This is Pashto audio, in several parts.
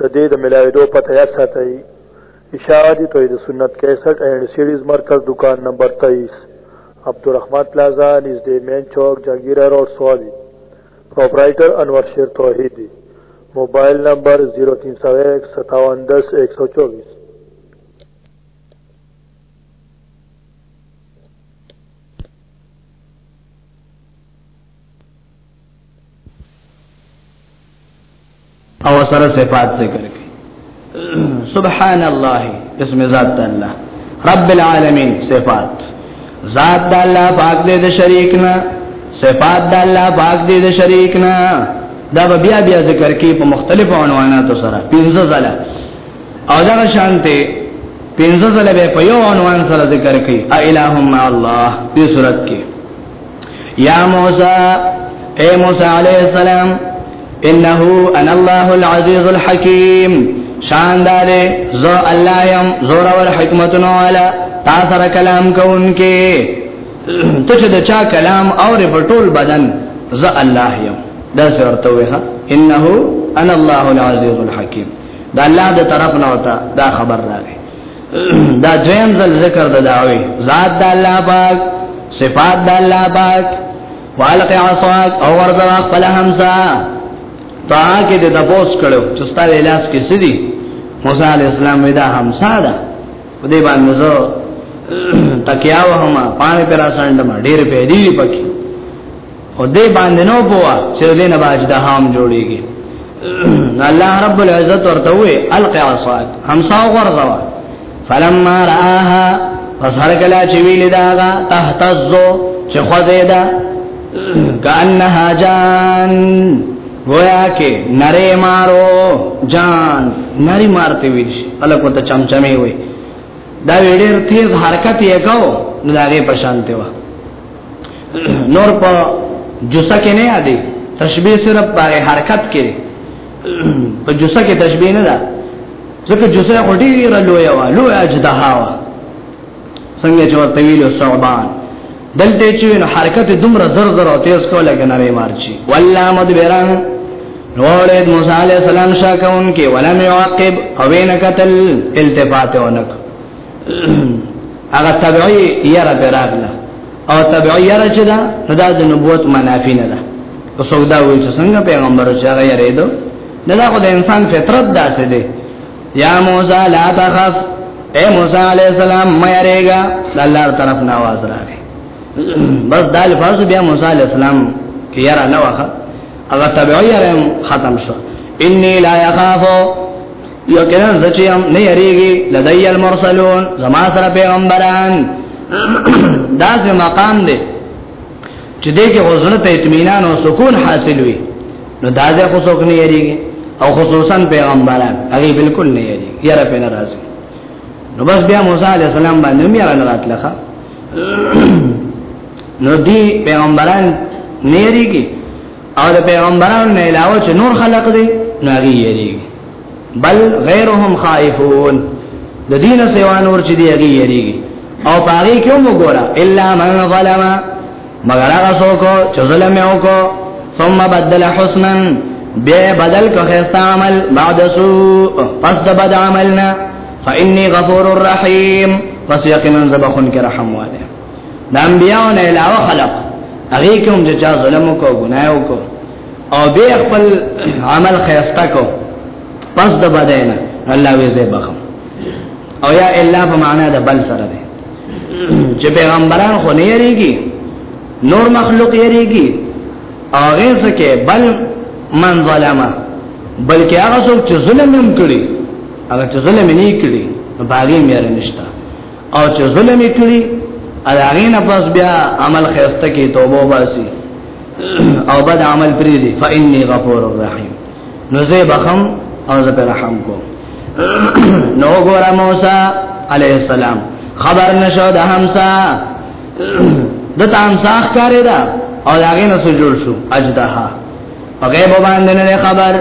د دې د ملاویدو پته یاد ساتئ اشاعه دی توحید سنت 61 اینڈ سیریز مرکز دکان نمبر 23 عبدالرحمن پلازا نزدې مین چوک جهانگیر روډ سوابي پرپرایټر انور شیر توحیدی موبایل نمبر 03015710124 او سره صفات ذکر کړي سبحان الله اسم ذات الله رب العالمین صفات ذات د الله پاک دې د شریک نه صفات د الله پاک دې د شریک نه دا بیا بیا ذکر کې په مختلفو عنواناتو سره پنځه ځله او دا شانته پنځه ځله به په یو عنوان سره ذکر کوي الہم الله دې صورت کې یا موسی اے موسی علیہ السلام انه انا الله العزیز الحکیم شاندار زو الله یم زور ور حکمتونو والا تا سره کلام کوونکې ته چې د چا کلام اور په ټول بدن ز الله یم دا ورته وه انه انا الله العزیز الحکیم دا الله د طرف نه وتا دا خبر راغی دا دویم ځل ذکر د دعوی ذات د الله پاک صفات د الله پاک والق عصاک او ورزا خپل همسا تاکه د تپوس کړو چې ستاسو الاس کې سدي موسی علی السلام ودا همسا ده په دې باندې زه تکیاو هم پانه پر اساندم ډیر په دې پکې او دې باندې نو بوا چې دې نه باج د هام جوړيږي الله رب العزت ورته وي القي عصاك همسا ورزوا فلما راها پس هر کله چې ویل داغه تهتزو چې خو دې دا کانها جان گویا کې نری مارو جان نری مارته ویل شي الکو ته چمچمې وي دا ویډیر تیز حرکت یې کو نو دا غي پشانته و نور په جوسه کې نه یادې تشبیه صرف په حرکت کې په جوسه کې تشبیه نه ده ځکه جوسه غټي را لوی وا لوی اجدها وا څنګه چې ورته ویلو صعبان دلته چې نو حرکت دومره زر زر او تیز کوله کنه وی مارچی ولا مدبران نوړې موسی عليه السلام شاکون کې ولم يعقب او نه قتل التفات ونک هغه تبعی یره براغله او تبعی یره چې دا دا د نبوت منافی نه ده او سودا وی چې څنګه پیغمبر چې هغه یره دو نه دا خو د انسان فطرت داسې دی یا موسی لا تخف اے موسی علیہ السلام مې یریګا د الله طرف نه आवाज راغی بس دا الفاظ بیا موسی علیہ السلام کې یره نه وخه هغه تبعی یره ختم شو انی لا یخافو یقینا زچیم نه یریږي لدی المرسلون زما سره پیغمبران دا چې مقام دی چې دې کې غوښنه ته اطمینان او سکون حاصل وي نو دا ځکه خو څوک نه یریږي او خصوصا پیغمبران هغه بالکل نه یریږي یاره په ناراض نو بس بیا موسی علی السلام باندې مې را راتلخه نو دی پیغمبران نه یریږي او د پیغمبرانو نه علاوه چې نور خلق دي نه یریږي بل غیرهم خائفون د دین سیوا نور چې دی هغه یریږي او باغی کیوں وګوره الا من ظلم مگر هغه څوک چې ظلم یې وکړ ثم بدل حسنا به بدل کو خستا عمل بعد سوء پس د بد عملنا فإني غفور الرحيم پس یقینا زبخون کې رحم واله د انبیانو علاوه خلق هغه کوم چې ظلم کو ګناه کو او به خپل عمل خیستا کو پس د بداینا الله وی زه بخم او یا الا په معنا د بل سره ده چې پیغمبران خو نه یریږي نور مخلوق یریږي هغه څخه بل من ظلمه بلکې هغه څوک چې ظلم هم کړی هغه چې ظلم نه کړی نو باغې مې نشتا او چې ظلم کړی هغه نه پس بیا عمل خیسته کې توبه واسي او بد عمل پری دی فإني غفور الرحیم نو زه بخم او زه رحم کو نو ګور موسی علی السلام خبر نشو د همسا د تانسا ښکارې دا او هغه نو جوړ شو اجدها هغه باندې نه خبر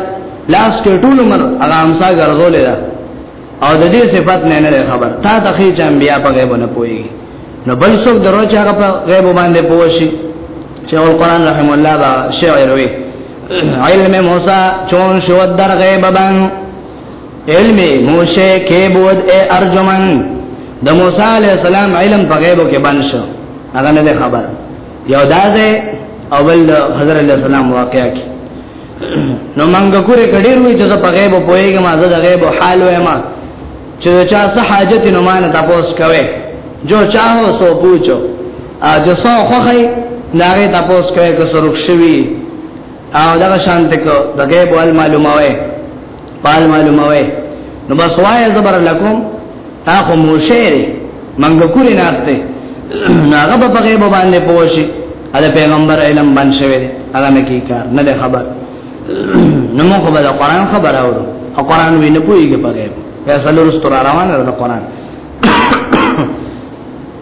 لاس کې ټول عمر هغه همسا ګرځولې ده او د دې صفات نه نه خبر تا ته خې چې انبیا په غیب نه پوي نو بل څوک درو چې هغه په غیب باندې پوه شي چې القرآن رحم الله با شعر وي علم موسی چون شو در غیب باندې علم موسی کې بود اے ارجمن د موسی علی السلام علم په غیب کې بن شو هغه نه خبر یو دازه اول حضرت علی السلام واقعا کې نو منګه کورې کډیر وی چې په غیب پوهیږم ما زه د غیب حال وایم چې چا څه حاجت نو مان تاسو کوي جو چاهو سو پوچو ا جو سو خوخی ناره تاسو کوي که سرخ شوی او دا شانته کو د غیب ول معلومه وي پال معلومه وای نو بس وای زبر لکم تا خو مو شعر منګ کوري ناشته ناغه په غیب باندې پوښي دا پیغمبر علم باندې شوی دی هغه نه کی کار نه خبر نو موږ به د قران خبر اورو او قران وی نه پويږي په غیب فیصله رستور روانه ده قران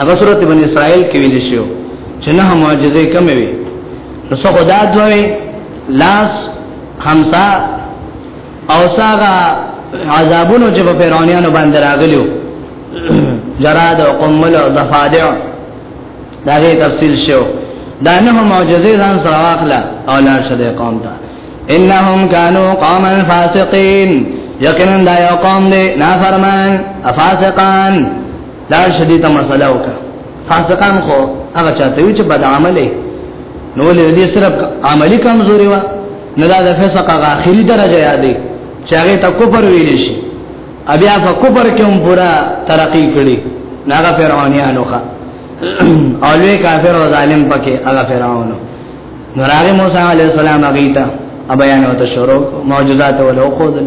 هغه صورت بن اسرائیل کې ویل شو چې نه معجزه کم وي نو څه خدا دوی لاس همسا او ساغه عذابونو چې په پیرانیانو باندې راغلیو جراد او قمل او ضفادع دا غي تفصیل شو دا نه معجزه ځان سره واخلا او لا شده قوم ته انهم كانوا قوما فاسقين یقینا دا یو قوم دی نافرمان افاسقان لا شدی ته مسله وکړه فاسقان خو هغه چاته وی چې بد عمله نو له دې سره عملی کمزوري وا نه دا د فسق هغه اخري درجه یادې چې هغه ته کفر ویل شي بیا په کفر کې هم پورا ترقی کړي ناغه فرعونانو ښا اولوی کافر او ظالم پکې هغه فرعونو نور هغه موسی علی السلام هغه ته بیان او ته شروع معجزات ولو خودل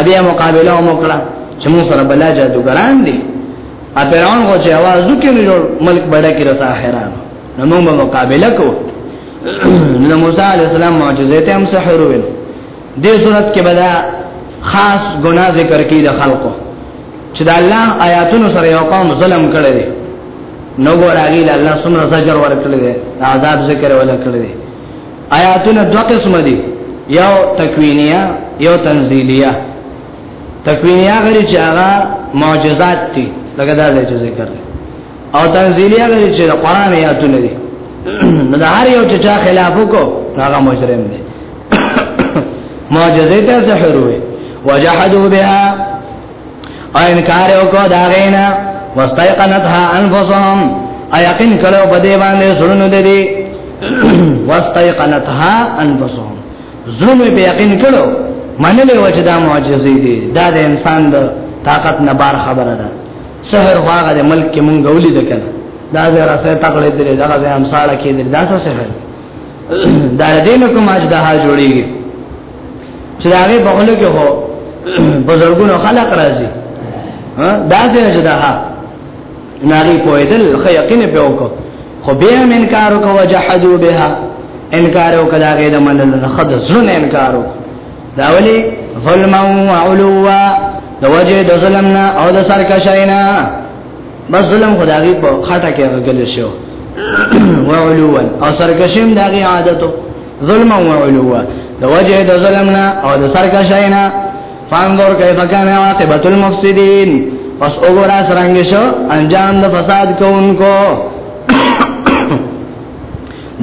ابیا مقابله وکړه چې موږ سره بلا جادوګران دي ا پیران غو چې आवाज وکړي نو ملک بڑا کې رسا حیران نو موږ به مقابله کو نو موسی علی السلام معجزه ته هم سحر ویل دې صورت کې بدا خاص ګناه ذکر کړي د خلقو چې د الله آیاتونو سره یو قوم ظلم کړی دی نو ګور هغه له الله سمره زجر ورکړي دی عذاب ذکر ولکړي دی آیاتونه دوه قسم دي یو تکوینیه یو تنزیلیه تکوینیه غری چې هغه معجزات دي لکه دا چې ذکر او تنزیلیه غری چې قران آیاتونه دي نو دا هر یو چې چا خلاف وکړو هغه مجرم دی معجزه ته سحر وي وجحدوا بها او انکار وکړه دا غینا واستيقنتها انفسهم ايقين کړو په دې باندې سړونو دې دي واستيقنتها انفسهم زړونو په یقین کړو منلې و چې دا معجزې دي دا د انسان د طاقت نه بار خبره ده سحر واغه د ملک کې مونږ ولې ده کنه دا زرا سه تکړه دې دا زه هم ساړه کې دې دا څه سحر دا دې نو کوم اجدها جوړیږي چې هغه په خله کې هو بزرګونو خلق راځي ها دا څنګه چې دا ناری پویدل خو یقین په وکړو خو به هم انکار وکړو جحدوا بها انکار وکړه هغه د منلو نه خد زړه انکار وکړو دا ولی ظلم او علوا د وجه د ظلم نه او د سرکشینا بس ظلم خدای په خټه کې غل شو وعلوا او سرکشیم دغه عادتو ظلم او علوا د وجه د ظلمنا او د سرکشینا فانظر کیف کان عاقبت المفسدين پس وګورا سرنګ شو انجام د فساد کوونکو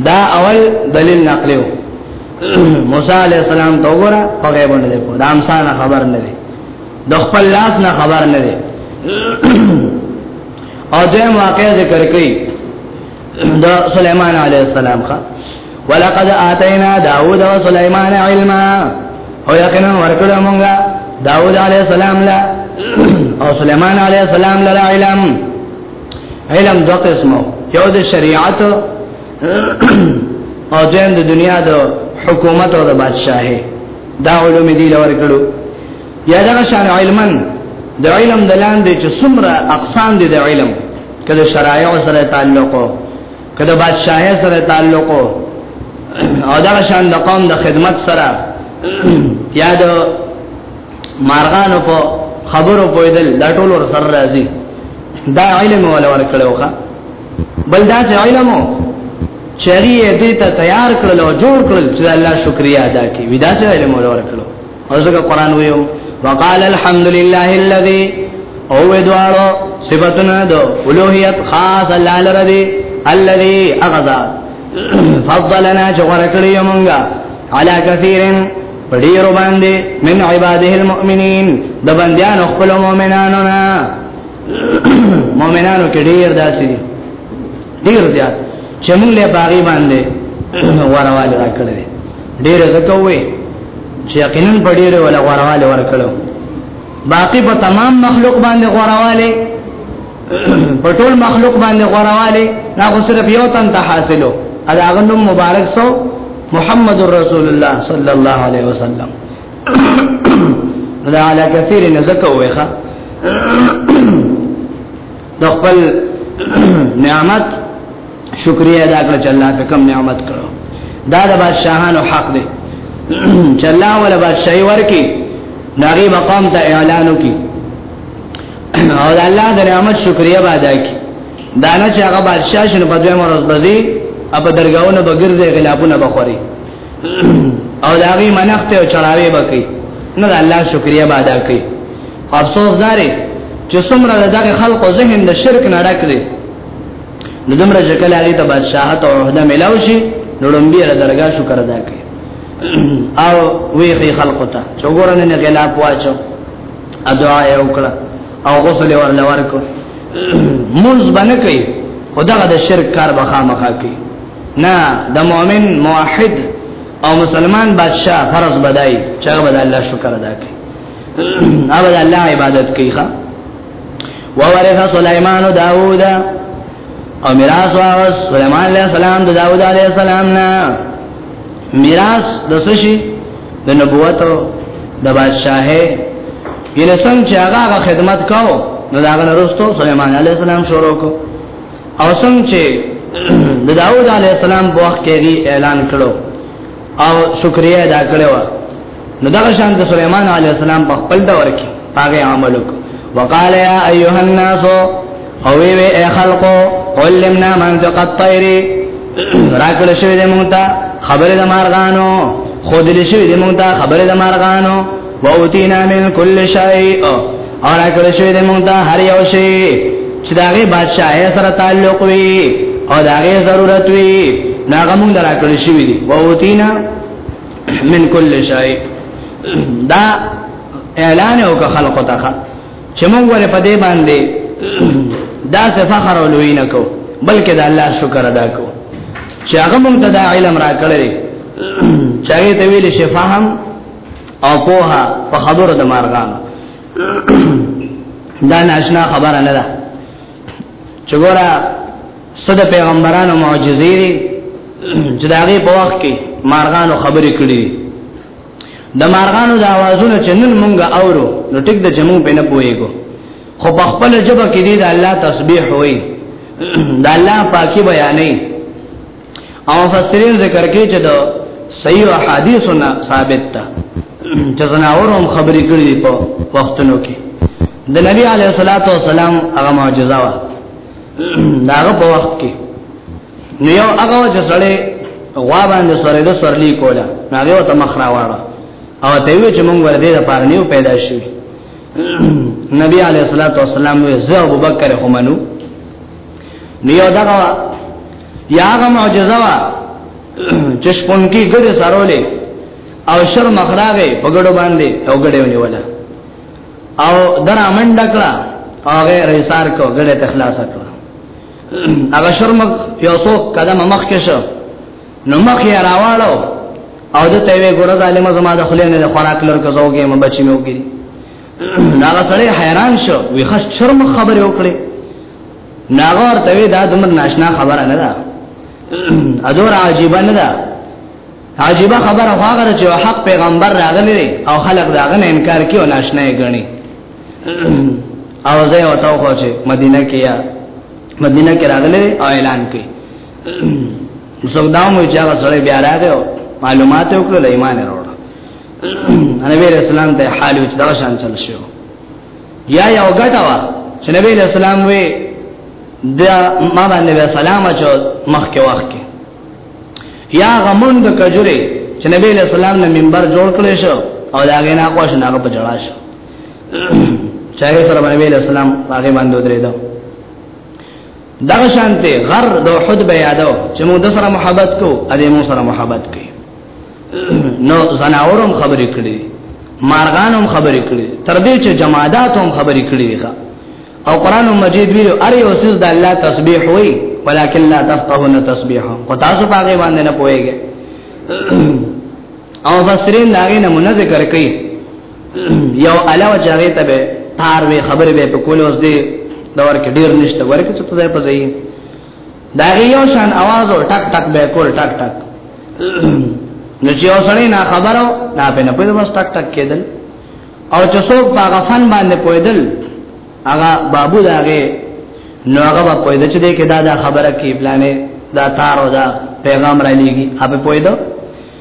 دا اول دلیل نقلیو موسی علی السلام ته وګورا په غیب نه دی په دام سان خبر نه دی د خپل لاس نه خبر نه دی او دیم واقع ذکر کړي دا سليمان عليه السلام خا ولقد آتينا داود وسليمان علما او یقینا ورکړو مونږه داود عليه السلام لا او سليمان عليه السلام لا علم علم دو قسمو یو د شریعت او د دنیا د حکومت او د بادشاہي دا علوم دی لور کړو یا دا شان علما د علم د لاندې چې څومره اقسام دي د علم کله شرایع سره تعلق کله بادشاہي سره تعلق او دا شان د قوم د خدمت سره یا د مارغانو په خبرو پویدل دا ټول ور سره راځي دا علم ولا ور کړوخه بل دا چې علم چری دې ته تیار کړل او جوړ کړل چې الله شکریا ادا کړي ودا چې علم ولا ور کړو او ځکه قران ویو وقال الحمد لله الذي او ودوالو صفاتنا دو اولوهیت خاص الله لردی الذي اغذا فضلنا چغور کړی مونږه على كثير پډیر باندې من عباده المؤمنین د بندیان خپل مؤمنانو نه مؤمنانو کې ډیر داسي ډیر زیات چې موږ له باغی باندې ورواله راکړل ډېر زکوي چې یقینا په ډېر ولا غورواله ورکړو باقی په تمام مخلوق باندې غورواله په ټول مخلوق باندې غورواله دا خو صرف یو تن ته حاصلو ادا غنم مبارک سو محمد رسول الله صلی الله علیه وسلم دا علی کثیر نزکوي ښا د خپل نعمت شکریا ادا کړ چې الله په کوم نعمت کړو دا د بادشاہانو حق دی چې الله ولا بادشاہي ورکي ناغي مقام ته اعلان وکي او د الله د نعمت شکریا به ادا کړي دا نه چې هغه بادشاہ شنو په دوه مرز بزي اپ درگاہونو بغرزه غلابونه بخوري او داغي منخت او چړاوي بکي نه الله شکریا به ادا کړي افسوس داري چې څومره دغه خلکو ذهن د شرک نه ډک دی نو دمر چې کله هغه ته بادشاہت او عہده ملاو شي نو لومبي را درګه شکر ادا کوي او وی خي خلکو ته چې وګورنه نه غلا پواچو ادعا یې وکړه او غسل ورله ورکو مونږ باندې کوي خدغه د شرک کار به خامخا کوي نه د مؤمن موحد او مسلمان بادشاہ فرض بدای چې به الله شکر ادا کوي اول الله عبادت کوي ښا وورث سليمان داوود او میراث واغس سليمان عليه السلام د داوود عليه السلام نه میراث د سشي د نبوت او د بادشاہي یله څنګه چې هغه خدمت کاو نو دا غن رستو سليمان عليه السلام شروع کو او څنګه چې د داوود عليه السلام په وخت کې اعلان کړو او شکریا ادا کړو نو دا شان د سليمان عليه السلام په خپل دور کې هغه عمل وکړ وقال يا ايها الناس او وی وی اے خلقو علمنا منطق الطير راکل شوی دې مونږ ته خبره د مارغانو خود لشي دې مونږ ته خبره د مارغانو ووتینا من کل شیء اور اکل شوی دی مونږ ته هر یو شی چې داغه بادشاہ سره تعلق وي او داغه ضرورت وي ناغه مونږ درا کړی شوی دی ووتینا من کل شی دا اعلان او که خلق ته چې مونږ ور په دې باندې دا څه فخر او لوی نه کو بلکې دا الله شکر ادا کو چې هغه مونږ ته دا علم را کړی چې هغه ته ویل شفاهم او پوها په خبرو د مارغان دا ناشنا خبره نه ده چې ګوره صد پیغمبرانو معجزې دي چې دا غي په وخت کې مارغانو خبرې کړې د مارغانو د आवाजونو چې نن مونږه اورو نو ټیک د جمعو په نه پويګو خو په خپل جبه کې دي د الله تسبیح وای د الله پاکي بیانې او فسرین ذکر کې چې دا صحیح حدیثونه ثابت ده چې زناور هم خبرې کړې په وختونو کې د نبی علیه الصلاۃ والسلام هغه معجزه وا داغه په وخت کې نو یو هغه چې سړی غوا باندې سره د سرلی کوله هغه ته مخ راوړه او ته وی چې مونږ ور دې د پاره نیو پیدا شي نبی علیه الصلاۃ والسلام وی زه ابوبکر همنو نیو دغه یاغه معجزه وا چې شپونکی ګډه سرولې او شر مخراغه په ګډو باندې او ګډه ونیوله او درا منډه کړه هغه ریسار کو ګډه تخلاص کړه هغه شر مخ یو څو قدم مخ کې شو نو مخ یې راوالو او د ته وی ګور ظالم زما د خلینو د خوراک لور کزوګې م بچی مې وګړي دا سړی حیران شو وی خش شرم خبره وکړي ناغور ته وی دا دمر ناشنا خبره نه ده ادور عجیب نه ده عجیب خبره هغه چې حق پیغمبر راغلی او خلق داغه نه انکار کوي او ناشنا یې غني او زه او تاو خو چې مدینه کې یا مدینه کې راغلی او اعلان کوي مسعود داو مو چې هغه سره بیا راغی معلومات وکړل ایمان وروړ نبی علیہ السلام ته حال وچ دا شان چل شو یا یو غټه وا چې نبی علیہ السلام وی دا ما باندې سلام اچو مخ کې وخت کې یا غمون د کجوري چې نبی علیہ السلام نه منبر جوړ کړی شو او دا غینا کوښ نه په جړا شو چې سره نبی علیہ السلام هغه باندې درېدو دغه شانته غر د احد به یادو چې موږ د سره محبت کو ا دې موږ سره محبت کوي نو زناورم خبرې کړې مارغانم خبرې کړې تر دې چې جمادات هم خبرې کړې ښا او قران مجید ویلو اره یو سیس د الله تسبیح وای ولکن لا تفقهون تسبیحا او تاسو پاګې باندې نه پويږئ او فسرین داغه نمونه ذکر کړي یو علاوه چاغه ته به تار به خبرې به په کول اوس دې دور کې ډیر نشته ورکه څه ځای په ځای دا یو شان आवाज او ټک ټک به کول ټک ټک نو چې اوسړې نه خبرو نه په نه په بس ټک ټک کېدل او چې څوک په غفن باندې پویدل هغه بابو داغه نو هغه په پویدل چې دې کې دا دا خبره کې پلانې دا تارو دا پیغام را لېږي هغه پویدل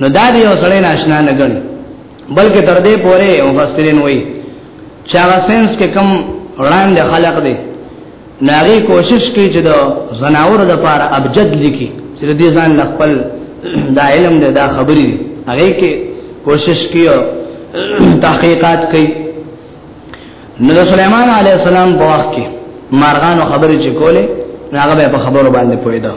نو دا دی او سړی ناشنا نه ګڼي بلکې تر دې پورې مفسرین وایي چې هغه سنس کې کم وړاندې خلق دی ناغي کوشش کوي چې د زناور د پاره ابجد لیکي چې دې ځان خپل دا علم دی دا خبرې دی هغه کې کوشش کوي تحقیقات کوي نو سليمان عليه السلام په وخت کې مارغانو خبرې چې کولې هغه به په خبرو باندې پوهیدل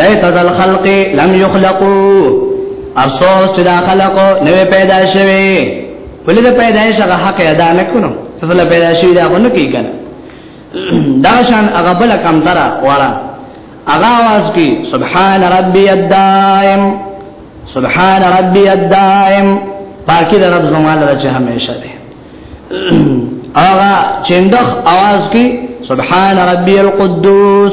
ليس ذا الخلق لم يخلقوا افسوس چې دا خلق نو پیدا شوی ولې دا پیدایش هغه حق ادا نه کړو څه پیدا شوی دا ونه کوي کنه دا شان هغه بل کم درا وړه هغه आवाज کی سبحان ربي الدائم سبحان ربي الدائم پاکی در رب زمان را چه همیشه ده آغا چندخ آواز کی سبحان ربی القدوس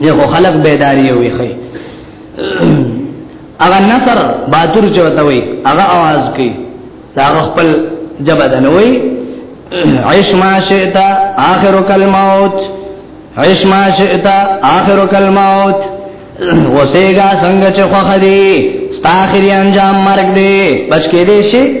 یو خلق بیداری یو ویخی اغا نصر باتور چوتا وی اغا آواز کی دا اغا خپل جبا دنوی عیش ما شئتا آخرک الموت عیش ما شئتا آخرک الموت وسیگا سنگ چه خوخ دی ستا آخری انجام مرگ دی بچ که دیشی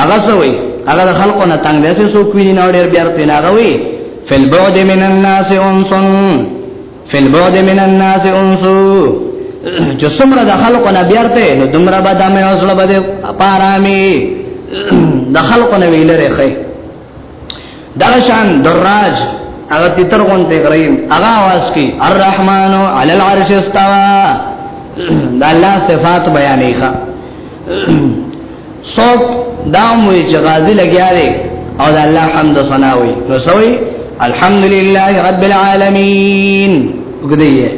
هغه سوي هغه د خلکو نه تنگ دي سو کوي نه ډېر بیا ته نه غوي فل بعد من الناس انس فل بعد من الناس انس چې څومره د خلکو نه بیا ته نو دومره به د مې اوسله بده پارامي د خلکو نه ویلره خي دغشان دراج هغه تیتر غونته غریم هغه आवाज کی الرحمن علی العرش استوا دا الله صفات بیانې ښا څوک دا موي چې غازی لګیا دی او دا الله حمد ثنا وي نو سوي الحمدلله رب العالمین وګدیه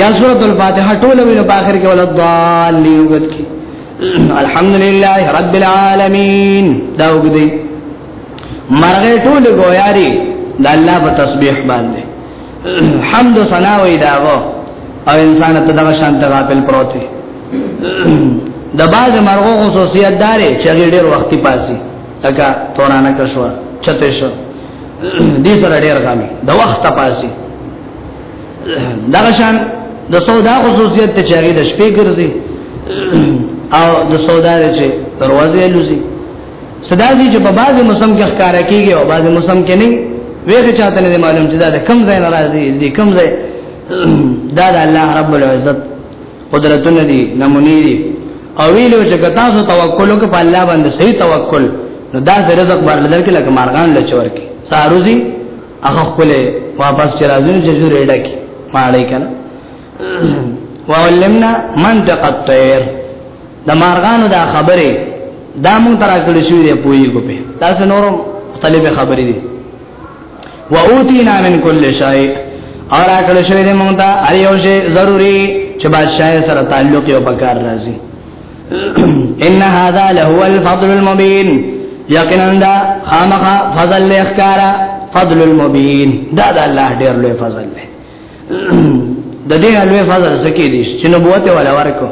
یا سورۃ الفاتحه ټول ویلو په اخر کې ولضالین وګد کی الحمد لله رب العالمین دا وګدي مرغه ټول ګویاري د الله په تسبیح باندې حمد و ثنا وی داغو او انسان ته دغه شان ته غافل پروت دی د باز مرغو خصوصیت داره چې ډېر وختي پاسي لکه تورانه کښوا چته شو دې سره ډېر غامي د وخت پاسي دا شان د سودا خصوصیت ته چاري د شپې ګرځي او د سودا چې دروازه لوزي صدا دي چې په بعضي موسم کې ښکارا کیږي او بعضي موسم کې نه ویغه چاته نه معلوم چې دا د کم ځای ناراضي دي کم ځای دا د الله رب العزت قدرتونه دي نمونې دي او ویلو چې کتا سو توکل وکړه په الله باندې صحیح توکل نو دا رزق بار لدل کې لکه مارغان لچور کې ساروزی هغه خپل واپس چې راځو چې جوړ ډک ماړی کنه وعلمنا منطق الطير د مارغانو دا خبره دا مونږ ترا کړی شوې دی پوي کو په تاسو نورو طالب خبرې دي واوتینا من کل شیء اور اکل شوی دی مونږ ته اړ یو شی ضروری چې بادشاہ سره تعلق یو پکار راځي ان هذا لهو الفضل المبين یقینا دا خامخا فضل لخکارا فضل المبين دا دا الله ډیر لوی فضل دی د دې لوی فضل سکی دي چې نبوت ولا ورکو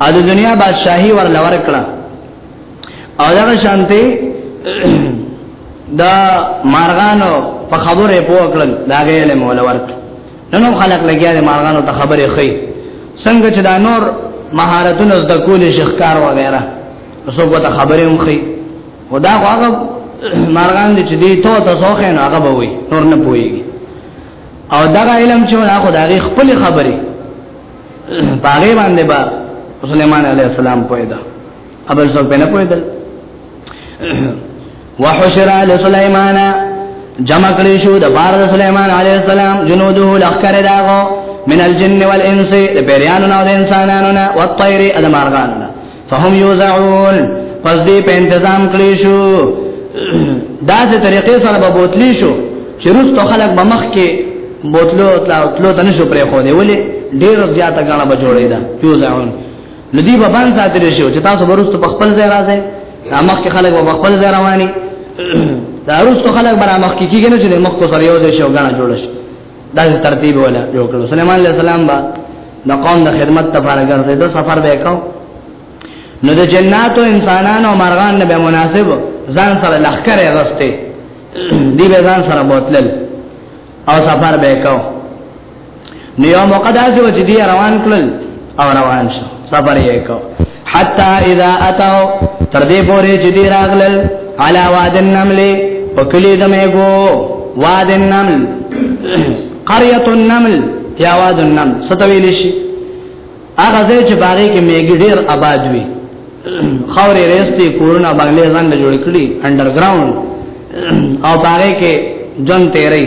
ا د دنیا بادشاہي ور لور کړه او دا شانتي دا مارغانو په خبره پوکړل دا غیله مولا ورکړه نن هم خلک لګیا دي مارغانو ته خبرې خي څنګه چې دا نور مهارتونه زده کول شي ښکار و غیره څوک ته خبرې هم خي خدا هغه مارغان دي چې دې ته تاسو خې نه هغه به وي نور نه پويږي او دا علم چې هغه د هغه خپل خبرې باغې باندې با سليمان عليه السلام پوي دا ابل څوک په نه پوهېدل وحشر علی سليمان جمع کړی شو د بار د سليمان عليه السلام جنوده لخر داغو من الجن والانس د پیرانو او د انسانانو نه او الطير د مارغانو نه فهم يوزعون پس دې په تنظیم کړی شو دا سه طریقې سره به بوتلی شو چې روس تو خلک به مخ کې بوتلو تلو تنشو پرې خو دی ولې ډېر زیاته غاڼه به جوړې ده يوزعون نو دی به باندې ساتل شي چې تاسو ورسته په خپل ځای راځي مخ کې خلک په خپل ځای رواني دا ورسته خلک برا مخ کې کېږي چې مخ کو سره یو ځای شو غاڼه جوړ شي دا ترتیب ولا یو کړو سليمان عليه السلام با د قوم د خدمت لپاره ګرځي دا سفر به وکاو نو د جناتو انسانانو او مرغان به مناسب ځان سره لخر غسته دی به ځان سره بوتل او سفر به وکاو نو یو موقع دا چې چې دی روان کړل او روان شو سفر یې کو حتا اذا اتو تر دې پورې چې دی راغلل علا واد النمل پکلی دمه گو واد النمل قريه النمل یا واد النمل ستویل شي هغه ځای چې باغې کې میګي ډیر آباد وي خورې رېستي کورونه بغلې ځان جوړ کړي انډرګراوند او باغې کې جن تیرې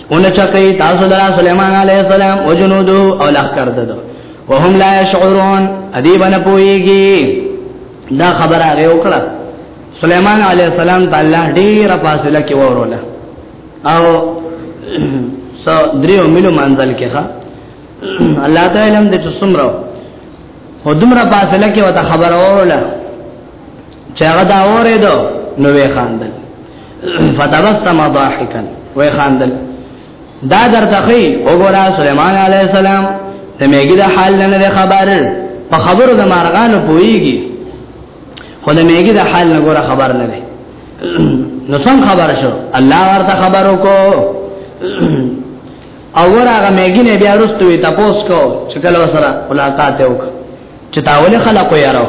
اون چکه تاسو لرا سليمان عليه السلام او جنودو او لخ کرده ده وهم لا يشعرون ادي بن پويږي دا خبره هغه وکړه سليمان عليه السلام تعالی ډیر فاصله کې وروله او سو دریو ملو منزل کې ښا الله تعالی هم د څومره هدمره فاصله کې وته خبره وروله چې هغه دا اورې دو نو وی خاندل فتبسم ضاحکا وی خاندل دا در تخی وګورا سليمان عليه السلام ته میګی د حال نه خبر په خبرو د مارغانو پويږي خو د میګی د حال نه ګوره خبر نه دی نو سم خبر شو الله ورته خبرو کو او ورغه میګی نه بیا رستوي تاسو کو چې کله وسره ملاقات وکړه چې تاول خلق یارو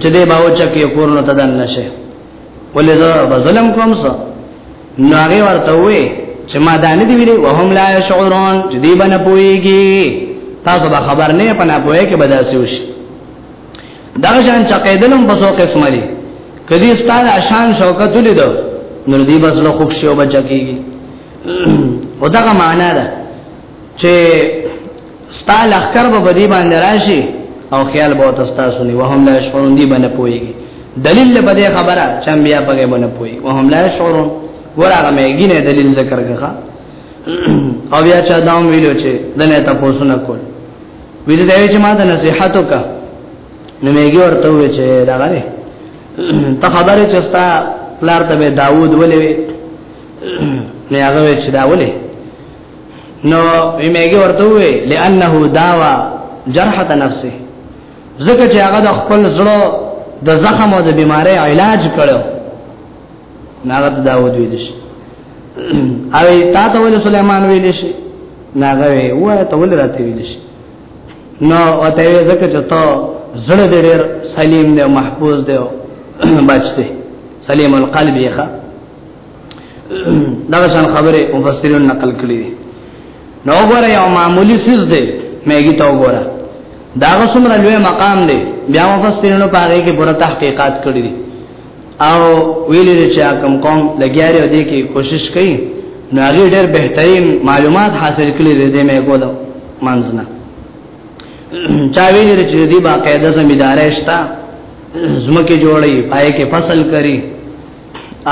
چې دې باو چکه کورونه تدن نشه ولې زه بظلم کوم څه نو هغه ورته وې چې ما دانه دی ویلي وهم لا شعورون چې دې باندې پويږي تاسو به خبر نه پنه پوي کې بداسي وشي دا شان چې قیدلم په څو قسم لري کدي ستاره شان شوکت لیدو نو دې بس له خوب شو بچا کیږي او دا معنا ده چې ستا لخر به بدی باندې راشي او خیال به تاسو نه وهم لا شعورون دی باندې پويږي دلیل په دې خبره چې بیا په کې باندې پوي وهم لا شعورون ګورغه مېګی نه دلیل ذکر کړه او بیا چا دا ویلو چې دنه تاسو نه کول ویل دی چې ما د نصيحت وکا نو مېګی ورته وې چې دا غره ته خبره چې ستا پلار ته داوود ولې نه هغه چې دا ولې نو میګه ورته وې لانه داوا جرحه نفسه زکه چې هغه د خپل زړه د زخم او د بیماری علاج کړو ناغه داوود ویل شي او تا ته ول سليمان ویل شي ناغه وی و ته ول راته ویل شي نو او ته زکه چې ته زړه دې ډېر سلیم دی محفوظ دی بچ دی سلیم القلب یې ښه دا څنګه خبره مفسرین نقل کړی نو غره یو معمولی سیز دی مېګی ته وګوره دا څومره لوی مقام دی بیا مفسرینو پاره کې پوره تحقیقات کړی دي او ویلې چې کوم قوم لګیاري او دې کې کوشش کوي نو هغه ډېر بهترین معلومات حاصل کړي دې مې کوله مانځنه چا ویلې چې دې باقاعده زمیدارې شتا زمکه جوړي پای کې فصل کری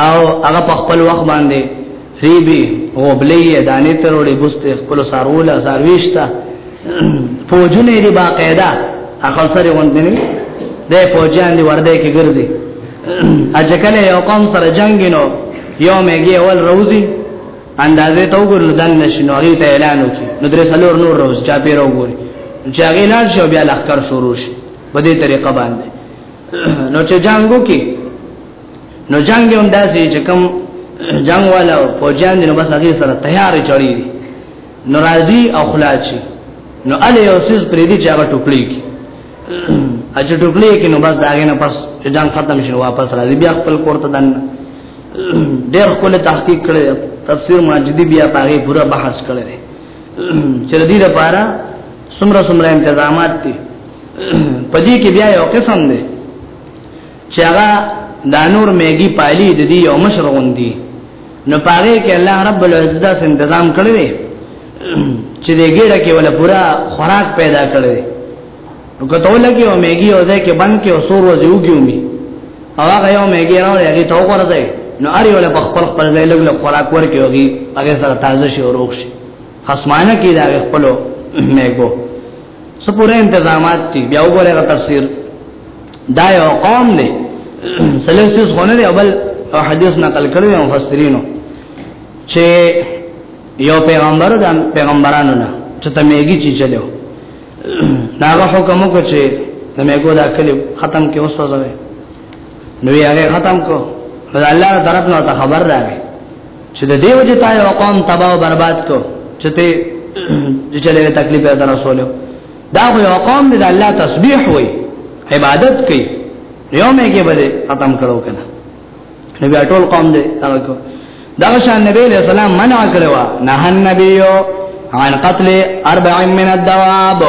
او هغه په خپل وخت باندې ریبي او بلې دانې تر وړي بوست خپل ساروله سارويشتا فوجونه دی باقاعده اخل سره وندنی د فوجان دی ورده کې ګرځي اجکل یو قوم سره جنگینو یو میګي اول روزي اندازې تو ګور لدان نشنو هغه ته اعلان وکي نو درې سلور نور روز چا پیرو ګوري چې هغه لار شو بیا لخر شروع شي په دې طریقه باندې نو چې جنگو کې نو جنگ دی هم داسې چې کوم جنگ والا او فوجان دی نو بس هغه سره تیار چړي دي نو راضي او خلاص شي نو علي او سیز پرې دي چې هغه ټوپلي کی اجه ټوپلي کی نو بس داګه نه پس چې جنگ ختم شي واپس راځي بیا خپل کوړه دن ډېر خپل تحقیق کړي تفسیر ماجدی بیا پاره پورا بحث کړي چې دې لپاره سمره سمره انتظامات دي پدې کې بیا یو قسم دی چې هغه دا نور میګي پالي د دې یو مشر غوندي نو پاره کې الله رب العزت دا تنظیم کړی دی چې دې ګډه کې ولا پورا خوراک پیدا کړی دی نو کته ولګي او میګي او ځکه بند کې او سور وځي وګیومي او هغه یو میګي راوړي هغه ته وګورځي نو اړ یو له خپل خپل ځای لګ له خوراک ورکي اوږي هغه سره تازه شي او روغ شي خصمانه کې دا خپل میګو سپوره انتظامات دي بیا وګوره تفسیر دا یو قوم دی سلیسیس خونه دی اول او حدیث نقل کړی او مفسرینو چې یو پیغمبر د پیغمبرانو نه چې تمېږي چې چلو دا حکم کو چې تمېګو دا کلی ختم کې اوس وځوي نو یې هغه ختم کو دا الله طرف نه ته خبر راغی چې د دیو چې تا یو قوم تباہ او برباد کو چې ته چې چلې تکلیف در رسولو دا خو یو قوم دی د الله تسبیح وای عبادت کوي یو مې کې بده ختم کړو کنه نبی ټول قوم دی هغه کو دا شان نبی له سلام منع کړو نه نبیو عن قتل اربع من الدواب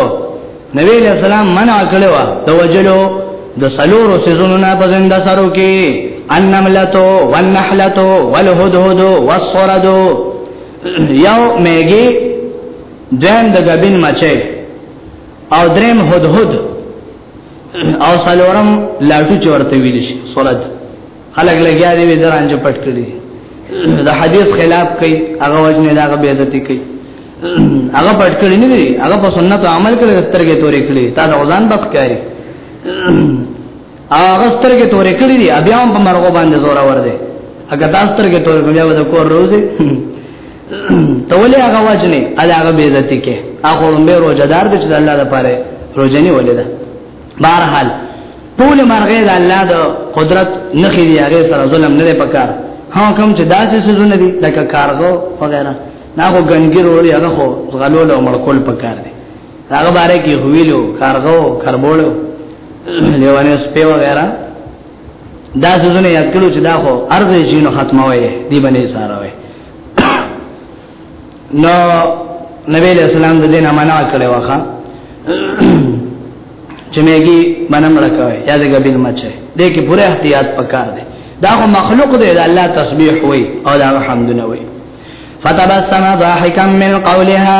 نبی له سلام منع کړو د وجلو د سلور سيزونو نه په زنده سرو کې النملتو والنحلتو والهدهدو والصردو یو میګي دویم د غبین مچه او دریم هد هد او سلورم لاټو چورته ویل شي صلات خلق لګیا دی وزران چې پټ کړی د حدیث خلاف کوي هغه وجنه دا به عزت کوي هغه پټ کړی نه دی هغه په سنت عمل کړی سترګې تورې کړی تا د ځان بخ کوي هغه سترګې تورې کړی دی بیا هم په مرغو باندې زور ور دي هغه تاسو سترګې تورې بیا د کور روزي ته ولې هغه وجنې اله هغه به عزت کې هغه لومبه روزدار د چې الله لپاره روزنی ولې ده بهر حال ټول مرغې د الله د قدرت نخې دی هغه سره ظلم نه پکار ها کوم چې داسې سوزونه دي لکه کارغو وغیرہ نه هو ګنګیر وړي هغه خو غلول او مړکول پکار دي هغه باره کې هویلو کارغو کربولو لیوانه سپي وغیرہ دا سوزونه یاد کړو چې دا خو ارزه جینو ختمه وي دی باندې ساره وي نو نبی علیہ السلام د دینه منع کړي واخا چې میګي باندې مړ کوي یا دغه بل مچه دې کې پوره احتیاط پکار دی دا خو مخلوق دی دا الله تسبیح وای او دا حمدونه وای فتبسم ضاحکا من قولها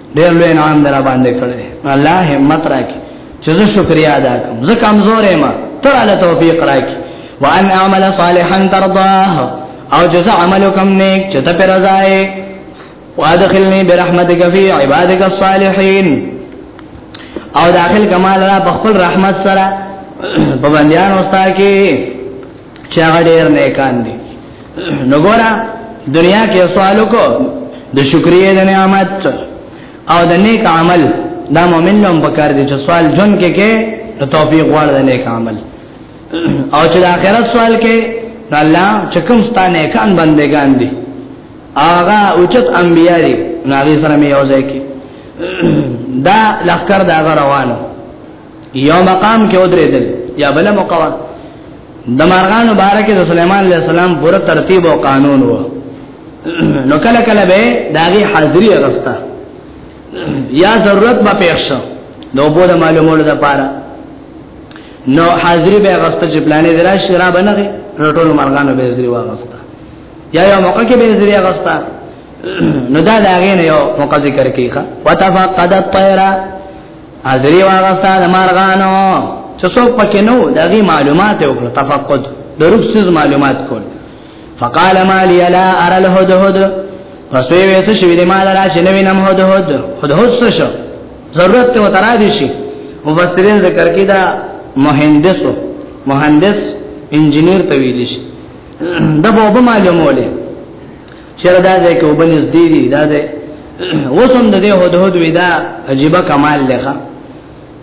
ډېر لوی انعام در باندې کړل الله همت راکړي چې زه شکریا ادا کوم زه کمزورې ما تر الله توفیق راکړي وان اعمل صالحا ترضاه او جزاء عملکم نیک چې ته پر راځي وادخلني برحمتك في عبادك الصالحين او داخل کمال را بخل رحمت سره په بندیان اوستا کې چې هغه ډېر نیکان دي نو ګورا دنیا کې سوالو کو د شکرې د نعمت او د نیک عمل دا مؤمن نوم پکار دي چې سوال جون کې کې ته توفیق غواړي د نیک عمل او چې د آخرت سوال کې الله چې کوم ستانه کان بندگان دي آغا اوچت انبیاء دي نو هغه سره مې یو ځای کې دا لخر دا روانو یو مقام کې ودرېدل یا بل مقام د مارغانو بارکه د سليمان عليه السلام پوره ترتیب او قانون وو نو کله کله به داغي حاضری غستا یا ضرورت به پیښ شو نو بو د معلومولو لپاره نو حاضری به غستا چې پلانې درا شراب نه غي رټول مارغانو به حاضری واغستا یا یو موقع کې به حاضری غستا نو دا داغې نه یو موقع ذکر کیخه وتفقد الطيره حاضری واغستا د مارغانو چې څوک پکې نو دغه معلومات او تفقد دروسز معلومات کول فقال ما لي لا ارى الهدهد فسوي وسه شوی د مال را چې نوې نم هدهد هدهد څه شو ضرورت ته وترا دي شي مفسرین ذکر کې دا مهندس مهندس انجنیر ته ویل شي دا به معلومه چر دا ځای کې وبنې زدي دي دا ځای وسم د دې هود هود ودا عجیب کمال لخوا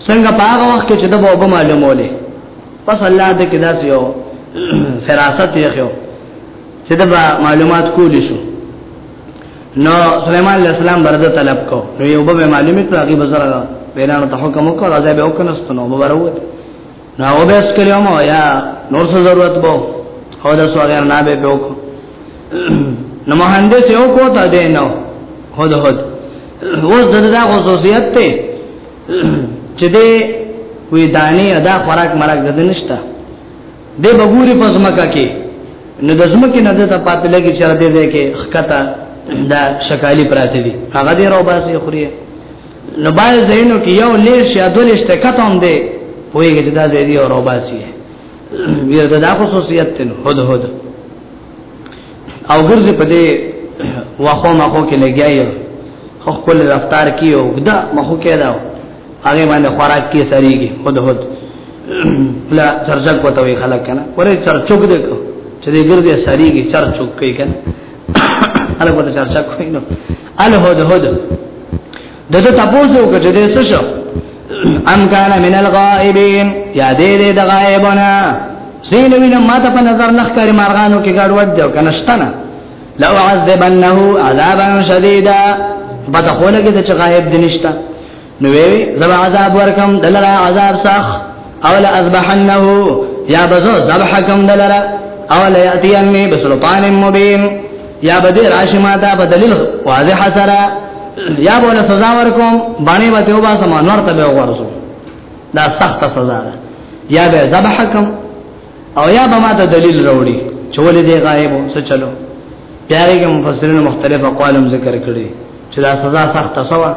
څنګه په هغه وخت کې چې دا به معلومولې پس الله دې کې داسې یو فراست یې خو چې دا معلومات کول شو نو سليمان عليه السلام برده طلب کو نو یو به معلومه کړه هغه بزرګ پیرانو ته حکم وکړ راځي به وکنه ستنو به وروته نه او بس کلو مو یا نور څه ضرورت بو او د سوغیر نه به بو کو نو مهندس یو کو ته دی نو هود هود اوس دغه خصوصیت ته چې دی وی دانی ادا خوراک مرګ د نشتا دی بګوري پزماکا کې نو د زمکه نه د پاتې لګي چر دې دې کې خکتا دا شکالی پراته دي هغه دې رو باسي خوري نو باید زینو کې یو لیر شي ادولې شته کتم دی وایي چې دا زې دی او روباسي بیا دا خصوصیت تن هود هود او ګرځي په دې واخو مخو کې لګیایو خو خپل رفتار کیو دا مخو کې دا هغه باندې خوراک کې سریږي هود هود لا چرچک پته وی خلک کنه ورې چرچک دې کو چې دې ګرځي سریږي چرچک کوي کنه هغه پته چرچک کوي نو الهدهد دته تاسو کو چې دې څه شو ام کان من الغائبین یا دې دې د غائبنا سین وینم ما ته په نظر لخ کاری مارغانو کې ګډوډ دی کنهشتنه لو عذبنه عذابا شدیدا بده خو لګی چې غائب دي نشته نو وی زبا عذاب ورکم دلرا عذاب سخ او لا اذبحنه یا بزو ذبحکم دلرا او لا یاتینی بسلطان مبین یا بده راشی ماتا په دلیل واضح سره یا بوله سزا ورکوم باندې به توبه سم نور ته به ورسو دا سخت سزا ده یا به ذبحکم او یا به ما ته دلیل راوړي چې ولې دی غایب څه چلو پیاري کې مفسرین مختلف اقوالم ذکر کړي چې دا سزا سخت سوا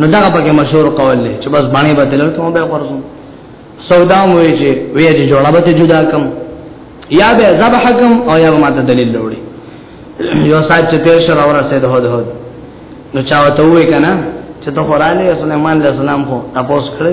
نو دا په کې مشهور قول دی چې بس باندې به دلیل کوم به ورسوم سودا مو وی چې وی چې جوړه به جدا کم یا به ذبح کم او یا ما ته دلیل راوړي یو صاحب چې تیر شر اور سه ده ده نو چاوته وې کنه چې ته قران یې سليمان عليه السلام خو تاسو کړی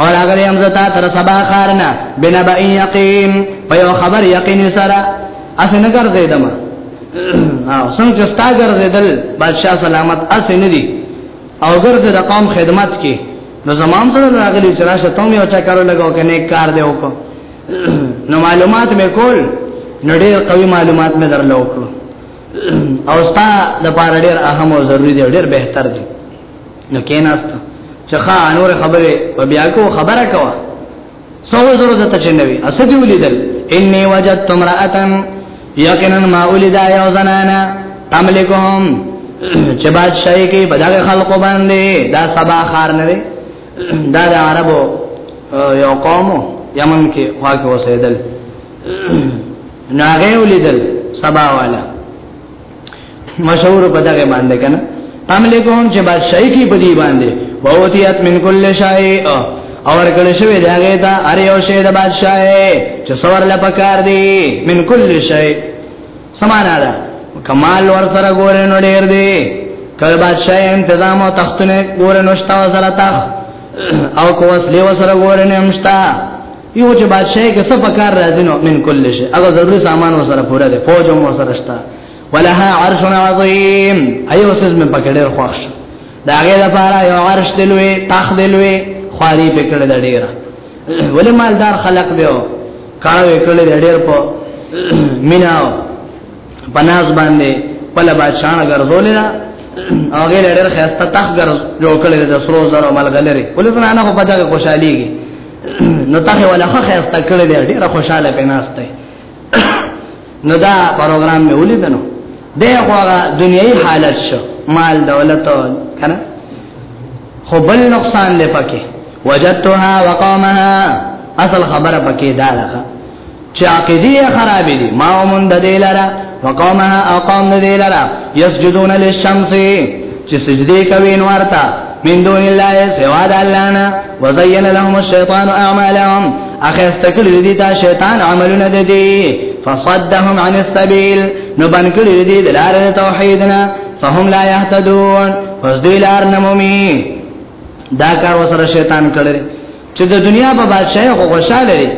او راغلی هم زتا تر سبا خارنا بنا با یقین په یو خبر یقین سره اسنه ګرځیدم او څنګه چې ستا ګرځیدل بادشاہ سلامت اسنه دی او ګرځې د قوم خدمت کې نو زمام سره راغلی چې راشه ته مې او چا کارو لګاو کنه کار دی وکړه نو معلومات مې کول نو ډېر قوي معلومات مې درلوکړو او ستا د پاره ډېر اهم او ضروری دی ډېر بهتر دی نو کیناست چې ښا نور خبره په بیا کو خبره کوا سو زرو د تچنوي اسدی ولیدل انی وجدت امراتن یقینا ما ولدا یو زنانا تملکهم چې بادشاہي کې بدغه خلق باندې دا سبا خار نه دی دا د عربو یو قوم یمن کې خواږه وسیدل ناغه ولیدل سبا والا مشهور په دغه باندې کنه املکون چې بادشاہي کې په دی باندې ووتیت من کل شای اور کله شوی دا غیتا اره یو شی د بادشاہي چې سوار لا پکار دی من کل شای سمانا ده کمال ور سره ګورې نو ډېر دی کله بادشاہي تنظیم او تختونه ګورې نو شتا سره تخت او کو وسلې وسره ګورې نه مشتا یو چې بادشاہ کې څه پکار راځي نو من کل شي هغه ضروري سامان وسره پوره دي فوج هم وسره شته ولها عرش عظیم ایو سز مې پکړې خوښ دا هغه لپاره یو عرش دلوي تخ دلوي خواري پکړې د ډیره ولې مالدار خلق دیو کار وکړې د ډیر په میناو پناز باندې پله بادشاہ ګرځولې دا هغه ډیر خسته تخ ګرځ جوړ کړې د سرو زرو ملګری ولې څنګه نه په پدغه خوشحاليږي نو ته ولا خو خیر تا کړی دی ډیر خوشاله پیناسته نو دا پروګرام مې ولیدنو دغه دنیوي حالت شو مال دولت کنه خو بل نقصان دی پکې وجدتها وقامها اصل خبره پکې دا ده چې عقیدی خراب دي ما ومن د دې لاره وقومها اقام د دې لاره یسجدون للشمس چې سجدي کوي نور ته من دون الله سوا د الله نه وزين لهم الشيطان اعمالهم اخستکل دي دا شیطان عملونه دي فصدهم عن السبيل نو بنکل دي د لار توحیدنا فهم لا يهتدون فذل لار نمومي دا کار وسره شیطان کړی چې د دنیا په بادشاہي خو خوشاله لري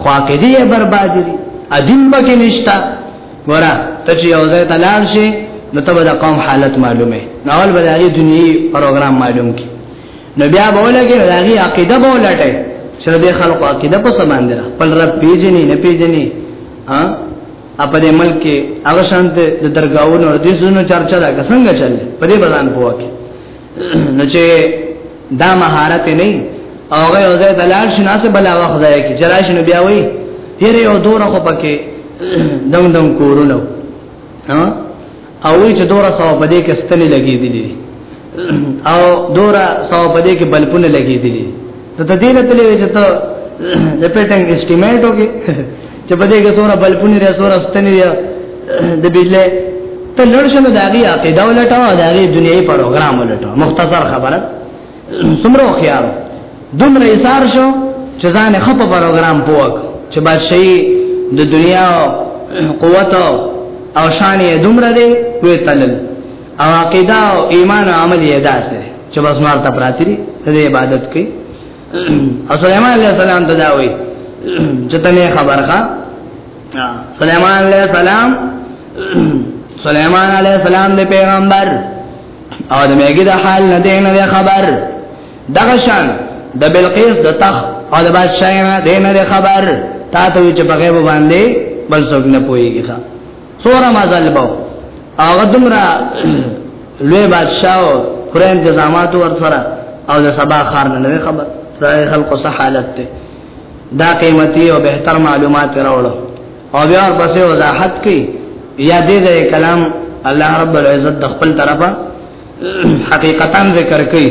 خو عقیده یې برباد دي ادین بکې نشتا ګورا ته چې یو ځای تلار شي نو ته به د قوم حالت معلومه نو اول به د هغه دنیوي پروګرام معلوم کی نو بیا به ولګي د هغه عقیده به ولټه چې د خلکو عقیده په څه باندې را خپل رب پیژني نه پیژني ها اپ دې ملک کې هغه شانت د درگاہونو او د زونو چرچا دا څنګه چل په دې بلان پوکي نو چې دا مهارت نه او هغه یو ځای دلال شي ناسه بلا وخت ځای کې چرای شنو بیا وای یره یو دور خو پکې دم دم کورونو ها او وی چې دورا سو په دې کې ستنې لګې دي او دورا سو په دې کې بلپونه لګې دي ته د دې نه تلې چې ته د پټنګ استیمیټ وګي چې په دې کې څوره بلپونی لري څوره ستنی لري د بجلی ته لړ شنو داغي عقیده ولټاو داغي دنیوي پروګرام ولټاو مختصر خبره سمرو خيار دومره ایثار شو چې ځان خپل پروګرام پوک چې بادشاہي د دنیا قوت او شان یې دومره دی وې تلل او عقیده او ایمان او عمل یې داسې چې بس مال ته پراتري د عبادت کوي سليمان عليه السلام ته دا وی چې ته نه خبره ښا سليمان عليه السلام سليمان عليه السلام د پیغمبر او د میګه د حال نه دی نه خبر دغه شان د بلقیس د تخ او د بادشاہ نه دی نه خبر تا ته چې په غیب باندې بل څوک نه پويږي ښا سوره مزل بو هغه دمرا لوی بادشاہ او پر انتظامات ورسره او د سبا خار نه خبر راي خلکو صح حالت ته دا قیمتي او بهتر معلومات راوړو او بیا پسې وضاحت کی یا دې دې کلام الله رب العزت د خپل طرفه حقیقتا ذکر کوي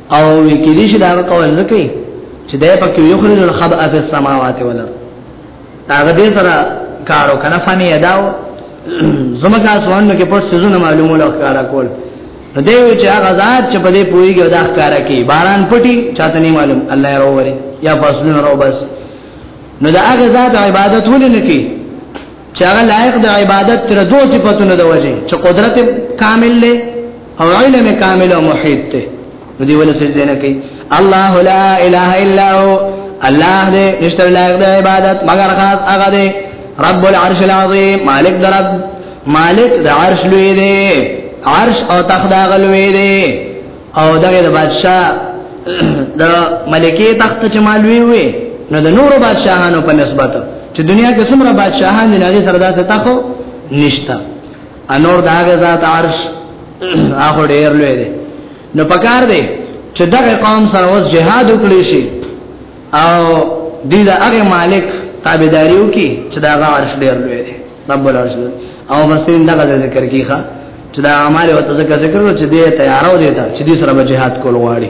او وکړي چې دا قول زکه چې دا پکې یو خرج الخبء فی السماوات والارض هغه دې سره کارو کنه فنی اداو زمکه اسوانو کې پټ سيزونه معلومه لخوا کول نو دی چې هغه ذات چې په دې پويږي دا ښکارا کې باران پټي چاته نه معلوم الله یې راووري یا فصلونه راو بس نو دا هغه ذات عبادت ولې نه کوي چې هغه لایق د عبادت تر دوه صفاتونو د وجه چې قدرت کامل له او علم کامل او محیط ته دی ول سجده نه کوي الله لا اله الا هو الله دې نشتر لایق د عبادت مگر خاص هغه دې رب العرش العظیم مالک درب مالک د عرش لوی دی عرش او تخت دا غلوی دی او دغه د بادشاہ د ملکی تخت چې مالوی وي نو د نورو بادشاہانو په نسبت چې دنیا کې څومره بادشاہان دي هغه سره دا څه تاخو نشته انور داغه ذات عرش هغه ډیر لوی دی نو پکار دی چې دغه قوم سره اوس جهاد وکړي شي او دې دا هغه مالک تابعداریو کې چې دا هغه عرش ډیر لوی دی رب العرش او مسلم دغه ذکر کیخه چې دا اعمال او تذکر ذکر چې دې تیارو دې ته چې دې سره به جهاد کول غواړي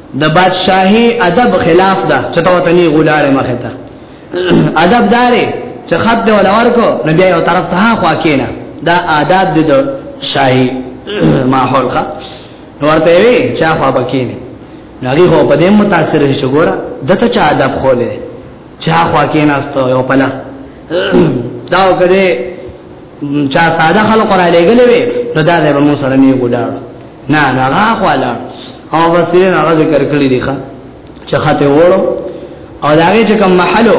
د بادشاہي ادب خلاف ده چې ته وته نه غولاړې مخه ته ادب دارې چې خط دی ولا ورکو نو بیا یو طرف ته خوا کینا دا آداب دي د شاهي ماحول ښه ورته وی چا خوا بکینه نغي هو په دې متاثر شي ګوره دته چا ادب خولې چا خوا کیناستو یو پلا دا وکړي چا ساده خلک را لګلې وي نو دا د موسی سره نه ګډاړو نه نه هغه خواله او وسیله هغه ذکر کړی دی ښا چې خاطه وړو او دا هغه چې کوم محلو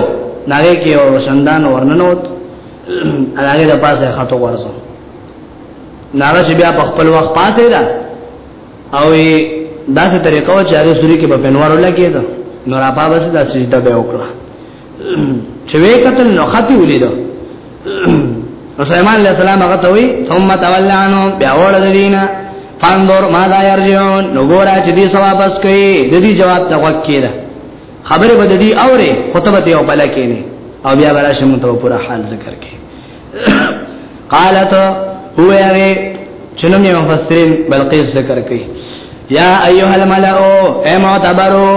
دا هغه کې او شندان ورننوت هغه د پاسه خاطه ورسو ناغه چې بیا په خپل وخت پاتې ده او دا څه طریقه و چې هغه سوري کې په پنوارو لګیدو نو را پابسه د سجده به وکړه چې وې قتل نو ختی ولیدو نو سليمان عليه السلام هغه ته وی ثم تولى عنهم بیا وړ دینه فانظر ما لا يرجعون نو ګورا چې دې ثواب اس کوي د دې جواب ته وکړه خبره به دې اوري خطبه ته او بلا کېنی او بیا برا شم ته پورا حال ذکر کې قالت هو یې چنم یې مفسرین بلقیس ذکر کوي یا ایها الملأ اے معتبرو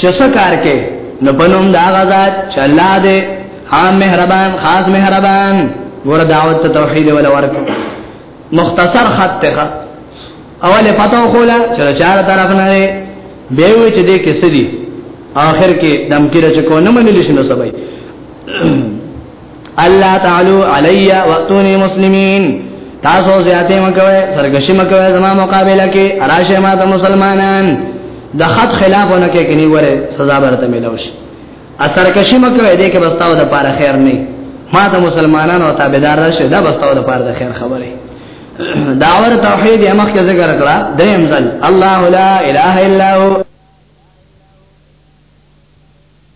چې څه کار کې نو پنوم دا غزاد چې الله دې عام مهربان خاص مهربان ګور دعوت توحید ولا ورک مختصر خط ته اوله پتو کولا چې چار طرف نه دی به وی چې دې کې سدي اخر کې دمکره چې کو نه منل شنو سبای الله تعالی علی واتونی مسلمین تاسو زیاته مکوي سرګشي مکوي زما مقابله کې راشه ما ته مسلمانان د خط خلافونه کې کني وره سزا برته ملوش اثر کشي مکوي دې کې بستاو د پاره خیر نه ما ته مسلمانان او تابعدار راشه دا بستاو د پاره د خیر خبره داور توحید یې مخکې ذکر کړه دریم ځل الله لا اله الا هو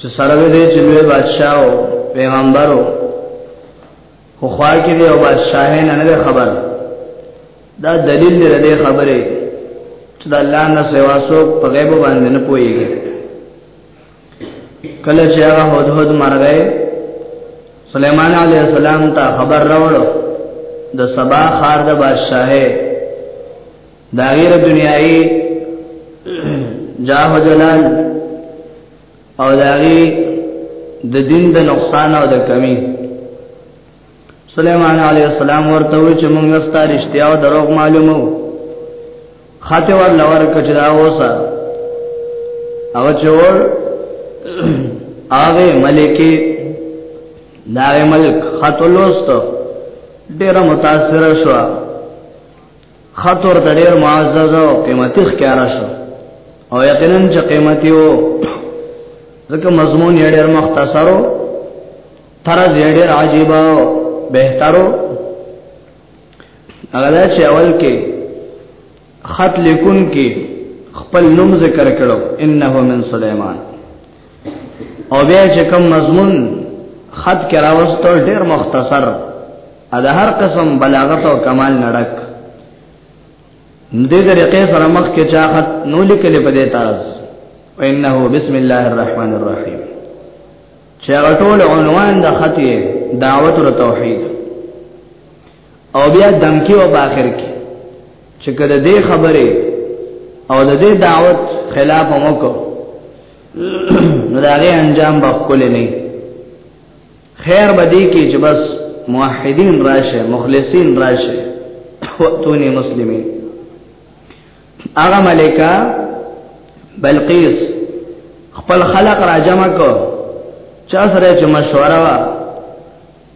چې سره دې چې لوی بادشاہ او پیغمبرو خو خوا کې دی او بادشاہ نه نه خبر دا دلیل دی دې خبره چې د الله نه سوا سو په غیب باندې نه پويږي کله چې هغه هود هود مرغې سليمان عليه السلام ته خبر راوړو د سبا خار د بادشاہ دا غیر دنیاي جاه جلال او داغي د دین د نقصان او د کمی سليمان عليه السلام ورته وی چې موږ ستا رښتیا او دروغ معلومو خاطه ور لور کچې دا وسه او چې ور هغه ملکی دا ملک خطلوست ډیر متاثر شو خطر د ډیر معزز او قیمتي ښکار شو او یقینا چې قیمتي وو ځکه مضمون یې ډیر مختصرو طرز یې ډیر عجیب او بهترو هغه چې اول کې خط لیکون کې خپل نوم ذکر کړو انه من سليمان او بیا چې کوم مضمون خط کې راوستو ډیر مختصر ا د هر قسم بلاغت او کمال نړک دې طریقې سره مخ کې چا خط نو لیکل په دې تاز وانه بسم الله الرحمن الرحیم چې ټول عنوان د خط دعوت او توحید او بیا دمکی او باخر کې چې کله دې خبره او د دې دعوت خلاف مو کو نو دا غي انجام به کول نه خیر بدی کې چې بس موحدین راشه مخلصین راشه وقتونی مسلمین هغه ملکه بلقیس خپل خلق را جمع کو چا سره چې مشوره وا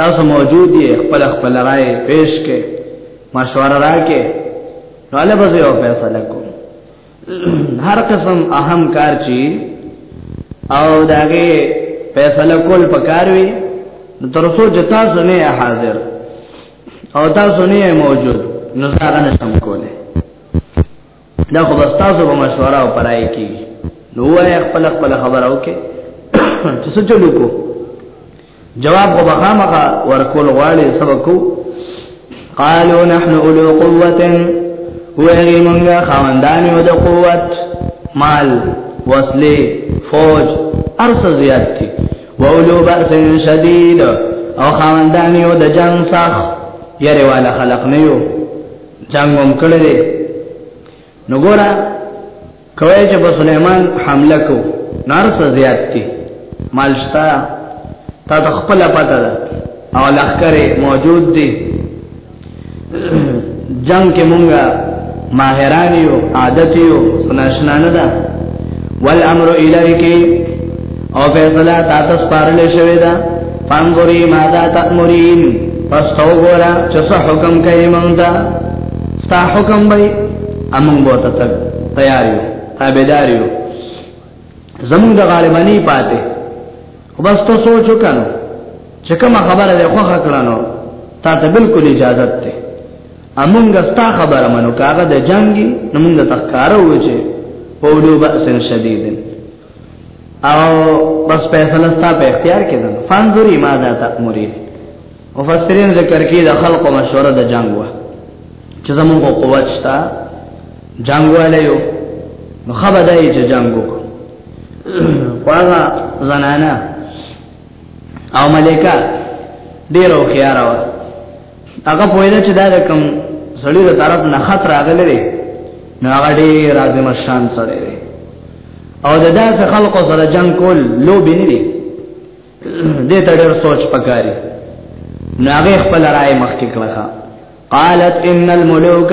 تاسو موجود یې خپل خپل رائے پیش کې مشوره راکې نو له به یو فیصله کو هر قسم اهم کار چی او داګه فیصله کول پکاروي تر څو جتا سونه حاضر او تاسو نه موجود نو ځان نشم کوله دا خو بس تاسو په مشوره او پرای کی نو وای خپل خپل خبره وکي چې څه چلو کو جواب خو بخامخه ورکول غواړي سبکو قالو نحن اولو قوه ویری مونږه خواندان یو د قوت مال وسله فوج ارس زیات کی وولو بأس شدید او خواندان یو د جنگ سخت یری والا خلق نه یو جنگ هم کړی دی نو ګورا کوي چې په سليمان حمله کو نار څه زیات دي مالشتا تا ته خپل پته ده او لخر موجود دي جنگ کې مونږه ماهران یو عادت یو سناشنا نه ده والامر الیک او فیصله تاسو سپارل شوې ده فانګوري ماذا تأمرین پس تو ګورا چې څه حکم کوي مونږ ته ستا حکم به امون بو ته تک تیار یو تابعدار یو زمون د غالبانی پاتې بس ته سوچ وکړو چې کوم خبره ده خو خکړنو تا ته بالکل اجازه ده امونګه ستا خبره منو کاغه د جنگي نمونږ تخکارو وچه پولو بأسن شدیدن او بس فیصله ستا په اختیار کې ده فانظری ما ذا تأمرین مفسرین ذکر کې د خلق او مشوره د جنگ و چې زموږ قوت شته جنگ والے یو نو خبر دی چې جنگ وکړو هغه زنانه او ملکه ډیرو خيار و هغه پوهیده چې دا کوم سړی د طرف نه خطر راغلی دی نو هغه ډیر راځم شان سره دی او د داس خلکو سره جنگ کول لو بنی دی دې ته ډیر سوچ پکاري نو هغه خپل راي مخکې کړه قالت ان الملوک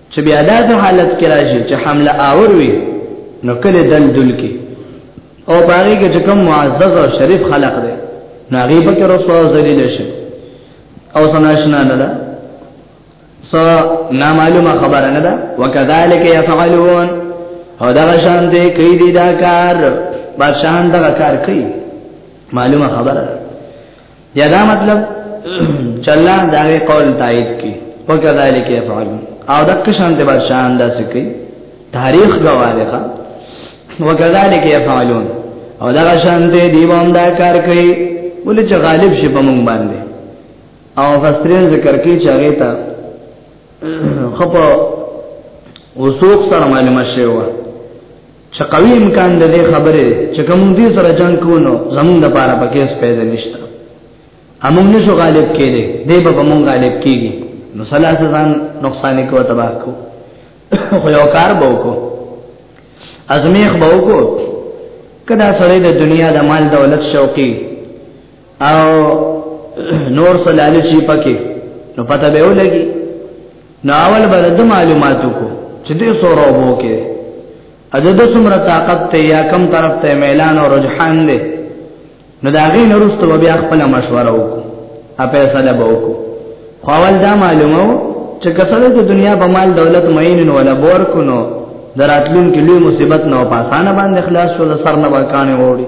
چې بیا داسې حالت کې راشي چې حمله آور وي نو کله دل دل کې او باغې کې چې کوم معزز او شریف خلق دی نو هغه به کې رسوا او ذلیل شي او سناشنا نه ده س نامعلومه خبره نه ده وکذالک یفعلون او دا شان دې کوي دي دا کار بادشاہان دا کار کوي معلومه خبره ده یا دا مطلب چې الله دا قول تایید کی او کذالک یفعل او د قشان د بادشاہ انداز کی تاریخ گواهه وکذالک یفعلون او دا شان دې دی بام دا کار کوي ولې چې غالب شي په مونږ باندې او فسرین ذکر کوي چې هغه ته خپل وسوق سره معلومه شوی چې قوي امکان د دې خبرې چې کوم دې سره جنگ کوو زمونږ د پاره پکې سپېده نشته امون نشو غالب کېږي دې به په مونږ غالب کېږي نو صلاح ځان نقصان کو تباہ کو خو یو کار به وکړو ازمیخ به وکړو کدا سره د دنیا د مال دولت شوقي او نور سلاله شي پکې نو پته به ولګي نو اول به د معلوماتو کو چې دې سورو بو کې اجه د څومره طاقت ته یا کم طرف ته میلان او رجحان دی نو دا غي نورستو بیا خپل مشوره وکړو ا فیصله به وکړو خو اول دا معلومه چې کسره د دنیا په مال دولت مینن ولا بور کو نو دراتلون کې لوی مصیبت نو په اسانه باندې خلاص شو د سر نه وکانه وړي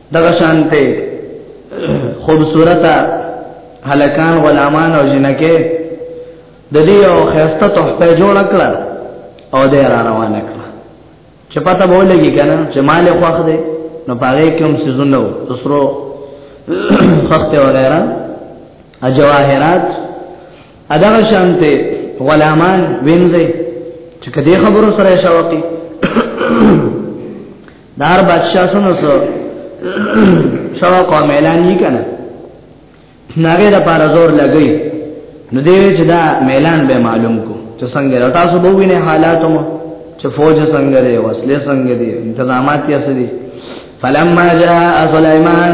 دغه شانته خوبصورته هلکان غلامان او جنکه د دې او خسته تحفه جوړ کړه او دې را روان کړه چې پته به ولګي کنه چې مال خوخ دې نو پاره کوم سيزونه وسرو خخته وغیرہ اجواهرات ادغه شانته غلامان وینځي چې کدی خبرو سره شوقي دار بادشاہ سنو سو شوق او میلان یې کنه ناګه د پار زور لګی نو دی چې دا میلان به معلوم کو چې څنګه را تاسو به وینه حالاتو چې فوج څنګه دی وسله څنګه دی انتظامات یې سړي فلما جاء سليمان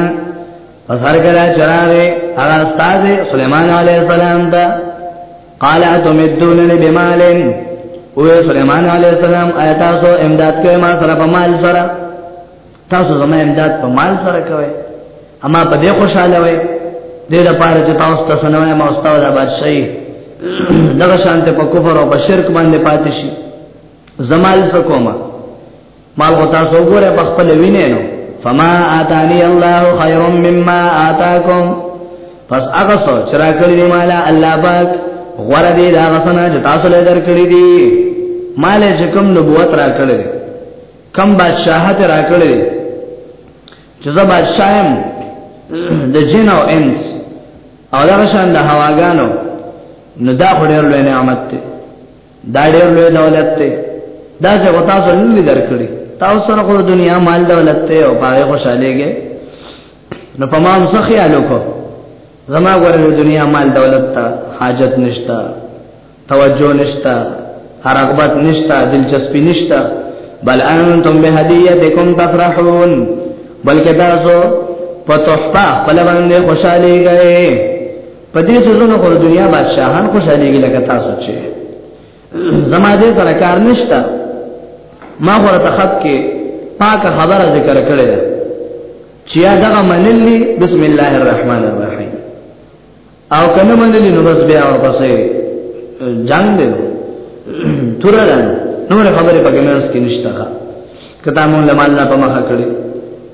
فسر کلا چراغ هغه استاد سليمان عليه السلام ته قال اتمدونني بمال او سليمان عليه السلام ايتا سو امداد کوي ما سره په مال سره تاسو زما امداد په مال سره کوي اما په دې خوشاله وي دې لپاره چې تاسو تاسو نه ما استاد د بادشاہي دغه شانته په کفر او په شرک باندې پاتې شي زمال سکوما مال خو تاسو وګوره په خپل وینې نو فما آتانی الله خیر مما آتاکم پس هغه څو چې راکړي دی مال الله پاک غره دی دا غسنه چې تاسو له درکړي دي مال چې کوم نبوت راکړي کم بادشاہت راکړي چې زه بادشاہم د جن او انس او دا شان د هواګانو نو دا خو ډېر لوی نعمت دی دا ډېر لوی دولت دی دا چې غوتا سره نه درکړي تاسو سره خو دنیا مال دولت ته او پاره خوشالهږي نو په ما څه خیال وکړو زما غره دنیا مال دولت ته حاجت نشتا توجه نشتا رغبت نشتا دلچسپی نشتا بل انتم بهدیتکم تفرحون بلکې تاسو په تحفه خپل باندې خوشالي غئ په دې سوزونو خو دنیا بادشاہان خوشاليږي لکه تاسو چې زما دې سره کار نشته ما غره تخت کې پاک خبره ذکر کړې ده چې دا منلي بسم الله الرحمن الرحیم او کنه منلي نو بس بیا ورپسې جنگ دی تورلن نور خبره پکې مې اوس کې نشته کا کته مون لمال نه په مخه کړې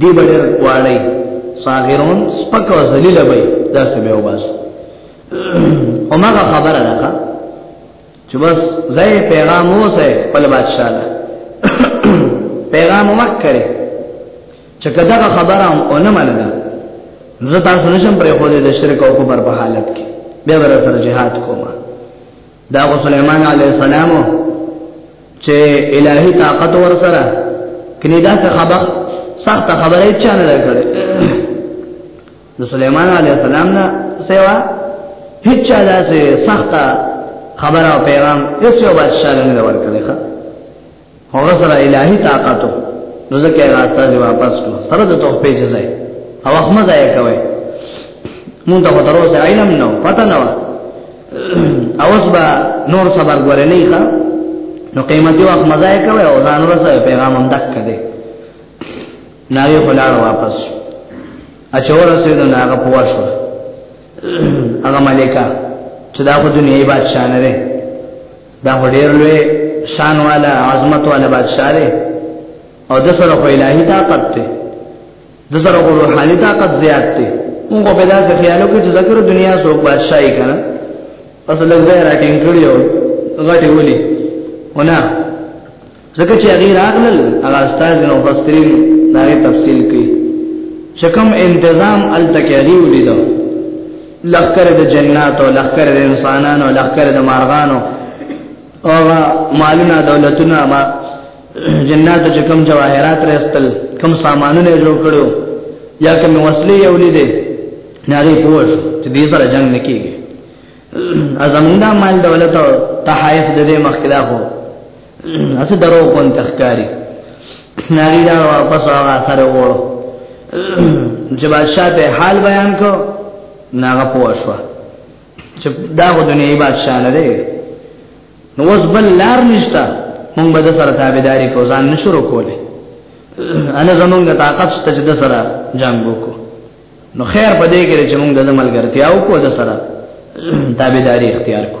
دی بډر واړی صاغرون سپک او ذلیل به داس به وباس اومغه خبره ده چې بس زې پیغام وسه خپل بادشاہ له پیغام وکړي چې کدا خبره هم اونه مننه زه تاسو نشم پرې خو دې د شرک او کفر په حالت کې بیا ور سره jihad کومه دا غو سليمان عليه السلام چې الهي طاقت ور سره کله دا څه خبر سخت خبره یې چانه لري د سليمان عليه السلام نه سیوا هیڅ چا داسې سخت خبره او پیغام هیڅ یو بادشاہ نه ورکړي ښه هغه سره الهي طاقت نو ځکه راځي واپس کو سره د توفې ځای او احمد یې کوي مونږ ته تر اوسه علم نو پته نو اوس با نور صبر غره نه ښه نو قیمتي وخت مزه یې کوي او ځان ورسره پیغام هم دک کړي ناوی خلار واپس اچور سید نه هغه پوښو هغه ملکه چې دا په دنیا بادشاہ نه دا خو ډیر لوی شان والا عظمت والا بادشاہ دی او د سره په الهي طاقت دی د سره په روحاني طاقت زیات دی موږ په داسې خیالو کې چې ذکر دنیا څوک بادشاہي کنه اصل زه راټینګ کړیو غټي ولي ونه ځکه چې هغه راغلل هغه استاد نو بسترین دا تفصیل کوي چې کوم تنظیم التکری ولیدو لخر د جنات او لخر د انسانانو او لخر د مارغانو او مالونه دولتونه ما جنات چې کوم جواهرات راستل کوم سامانونه جوړ کړو یا کوم وسلې ولیدې ناری پوښ چې دې سره جنگ نکېږي ازمنده مال دولت او تحایف د دې مخکلا هو اسه درو کون تخکاری ناری دا واپس هغه سره وړو چې بادشاہ ته حال بیان کو ناغه پوښوا چې دا غو دنیوي بادشاہ نه دی نو اوس بل لار نشتا مونږ به سره تابعداري کو ځان نشرو کوله انا زمونږ طاقت ته چې د سره جنگ وکړو نو خیر په دې کې چې مونږ د ملګرتیا او کو د سره تابعداري اختیار کو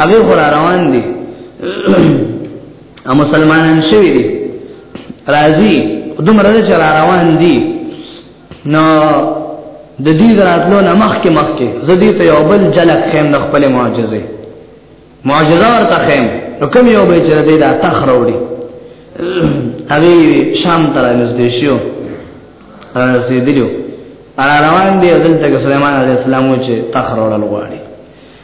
هغه خور روان دي ا مسلمانان شوی دي راضي دومره چې را روان دي نو د دې دراتلو نه مخکې مخکې زدي ته یو بل جلک خیم د خپل معجزه معجزه ورته خیم نو کوم یو به چې دې دا تخروړي هغه شام تر نږدې شو رسیدلو روان دي دلته سليمان عليه السلام چې تخروړل غواړي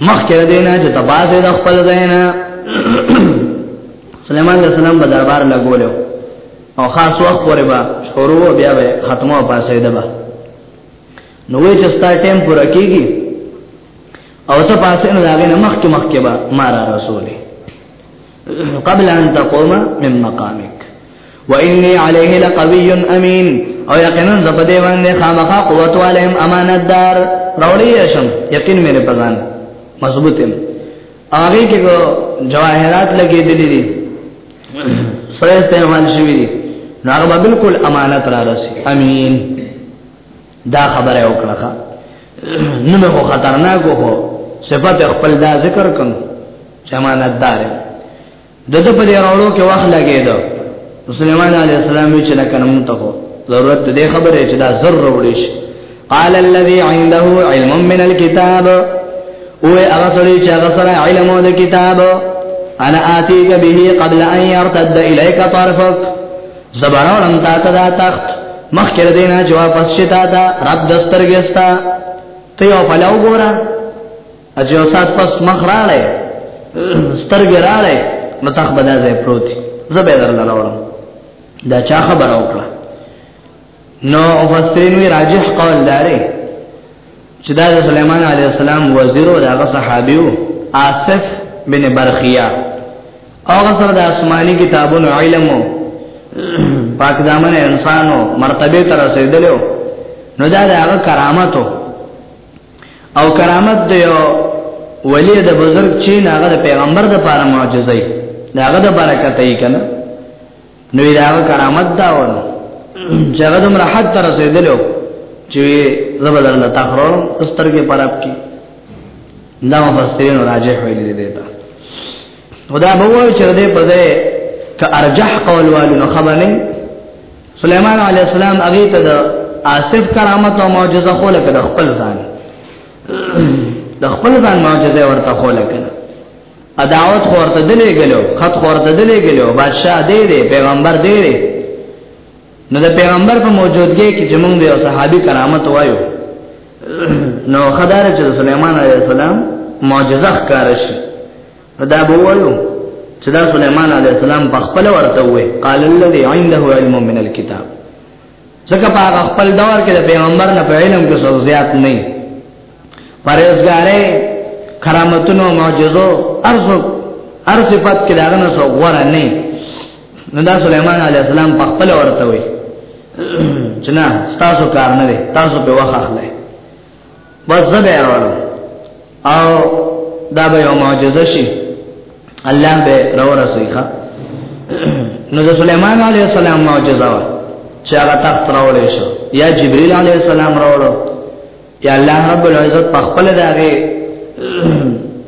مخکې دینا چې تباسه د خپل زینا سليمان عليه السلام په دربار لګولیو او خاص وخت پورې با شروع بیا به ختمه پاسه ده با نو وی چې ستا ټیم پوره کیږي او ته پاسه نه لاغې نه مخکې مخکې با مارا رسولي قبل ان تقوم من مقامك واني عليه لقوي امين او یقینا زبدې باندې خامخا قوت والم امانتدار راوړی شم یقین مې په ځان مضبوط یم هغه کې کو جواهرات لګې دي دي سره استعمال شوی دي نو هغه بالکل امانت را رسي امين دا خبره وکړه نو مې خطرناک وو صفات خپل دا ذکر کوم چمانتدار دته په دې راولو کې وخت لګیدو سليمان عليه السلام چې لکه نوم ته ضرورت دې خبره چې دا زر وړي شي قال الذي عنده علم من الكتاب او هغه سړي چې هغه سره علم د کتاب انا اتيك به قبل ان يرتد اليك طرفك زبراړم تا ته دا تخت مخ کړ دینا جواب پس شتا دا رب دسترګستا ته یو پلاو ګورا اجو سات پس مخ راړې سترګ راړې نو تخ بدا ځای پروت زبې درل راوړم دا چا خبر او کړه نو مفسرین وی راجح قول داره چې دا د سليمان عليه السلام وزیر او دغه صحابي وو آصف بن برخیا هغه سره د آسماني کتابونو علم او پاک دامن انسانو مرتبه تر رسیدلو نو دا د هغه کرامت او کرامت د یو ولی د بزرگ چین هغه د پیغمبر د پاره معجزه دی هغه د برکت یې کنه نو دا کرامت دا ونه چې هغه دومره حد ته رسیدلو چې زبر الله تخرور سترګې پراب کی دا مفسرین راجح ویل دي دا خدا به وایي چې دې په ځای ک ارجح قول والو نو خبر نه سليمان عليه السلام هغه ته د آصف کرامت او معجزه خو لکه د خپل ځان د خپل ځان معجزه ورته خو لکه اداوت خورته دلې غلو خط خورته دلې غلو بادشاہ دې دې پیغمبر دې دې نو د پیغمبر په موجودګۍ کې چې موږ یو صحابي کرامت وایو نو خدای چې سليمان عليه السلام معجزه ښکار شي دا به وایو چې دا سليمان عليه السلام په خپل ورته وې قال الذي عنده علم من الكتاب ځکه په هغه خپل دور کې د پیغمبر نه په علم کې څه زیات نه وي پرېزګارې کرامتونو معجزو ارزو ارصفات کې داغه نه څو غوړه نه نو دا سليمان عليه السلام په خپل ورته وي چې نه تاسو کار نه دی تاسو په وخت اخلئ بس زبه راوړو او دا به یو معجزه شي الله به راو رسېخه نو د سليمان عليه السلام معجزه وا چې هغه تخت راوړې شو یا جبريل عليه السلام راوړو یا الله رب العزت په خپل دغه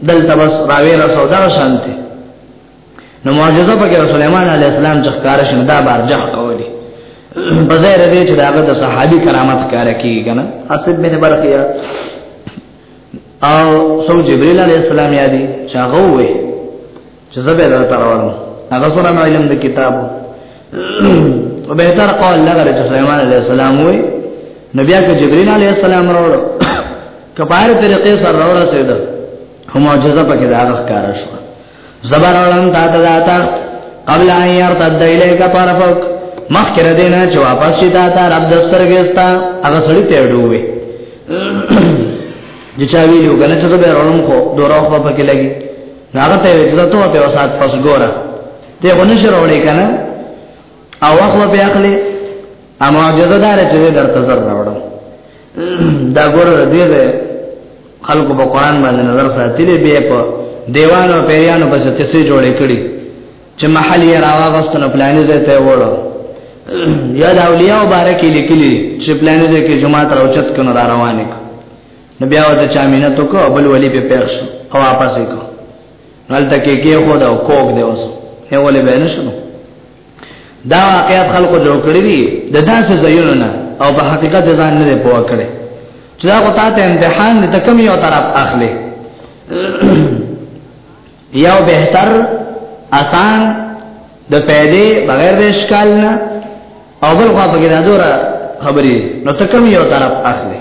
دلته بس راوي رسول دا شانته نو معجزه پکې سليمان عليه السلام چې ښکار شنه دا بار جه کولی په ځای ردی چې داغه د صحابي کرامت کار کوي کنه حسب بن برقيه او سو جبريل عليه السلام یادي شاغو وي چې زبې دا تراوړم هغه سره نو علم د کتاب او به تر قول لګل چې سليمان عليه السلام وي نبي اکه جبريل عليه السلام راوړو کبار طریقې سره راوړل سيده هم معجزه پکې دا ښکار شو زبر اورم تا ته داتا قبل ان يرتد اليك طرفك مخکره دینا چې واپس شي تا ته رب دسترګستا هغه سړی ته ډوي چې چا ویلو کنه چې زبر اورم خو دورو په پکې لګي هغه ته وځه ته ته وسات پس ګوره ته غنه شروړې کنه او اخو په اخلي امو جزدار چې درته زر راوړم دا ګور دې ده خلکو په قران باندې نظر ساتلی به په دیوانو پیرانو په څه څه جوړې کړي چې محل یې راوغستنه پلانې زه ته وړو یا د اولیاء مبارک لیکلي چې پلانې زه کې جمعه تر اوچت کنه را روانې کو نو بیا وته چا مینه تو کو بل ولی په پیښ او واپس کو نل تکي کې خو دا کوک دی اوس نه ولې به نه شنو دا واقعیت خلکو جوړ کړی دی د داسې ځایونو نه او په حقیقت ځان نه پوه کړي چې دا غو تاسو امتحان د کم یو طرف اخلي یو بهتر آسان د پیدې بغیر د اشکال نه او بل خو په کې دا دورا خبرې نو ته کم یو طرف اخلي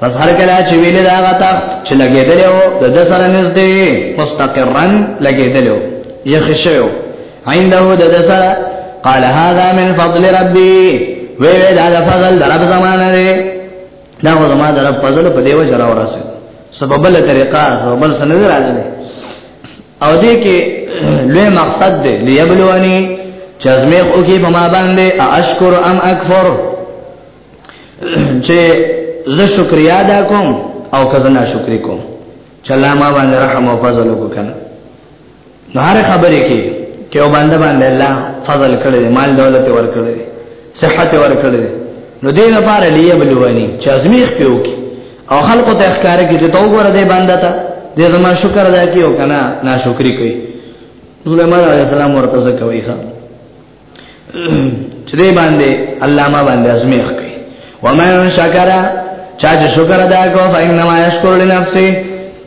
پس هر کله چې ویل دا غتا چې لګیدلو د د سره نږدې مستقرن لګیدلو یخ شو عنده د د سره قال هذا من فضل ربي وی وی دا د فضل در رب زمانه دی دا خو زما در رب فضل په دیو جرا ورسه سبب له طریقه سبب سند راځي او دې کې لوی مقصد دی ليبلوني چزمیخ او کې په ما باندې اشکر ام اکفر چې زه شکریا ادا کوم او کزه نه شکرې کوم چې الله ما باندې رحم او فضل وکړي نو هر خبرې کې چې او باندې باندې الله فضل کړی مال دولت ور کړی صحت ور کړی نو دې لپاره لیه بلوانی چې ازمیخ پیو کې او خلکو ته ښکار کې چې تو ګور دې باندې تا دې زما شکر ادا کیو کنه ناشکری کوي نو له مال علی السلام ورته ځکوي ښا چې دې باندې علامه باندې ازمیخ کوي ومن شکر چا چې شکر ادا کو فإنما يشكر لنفسه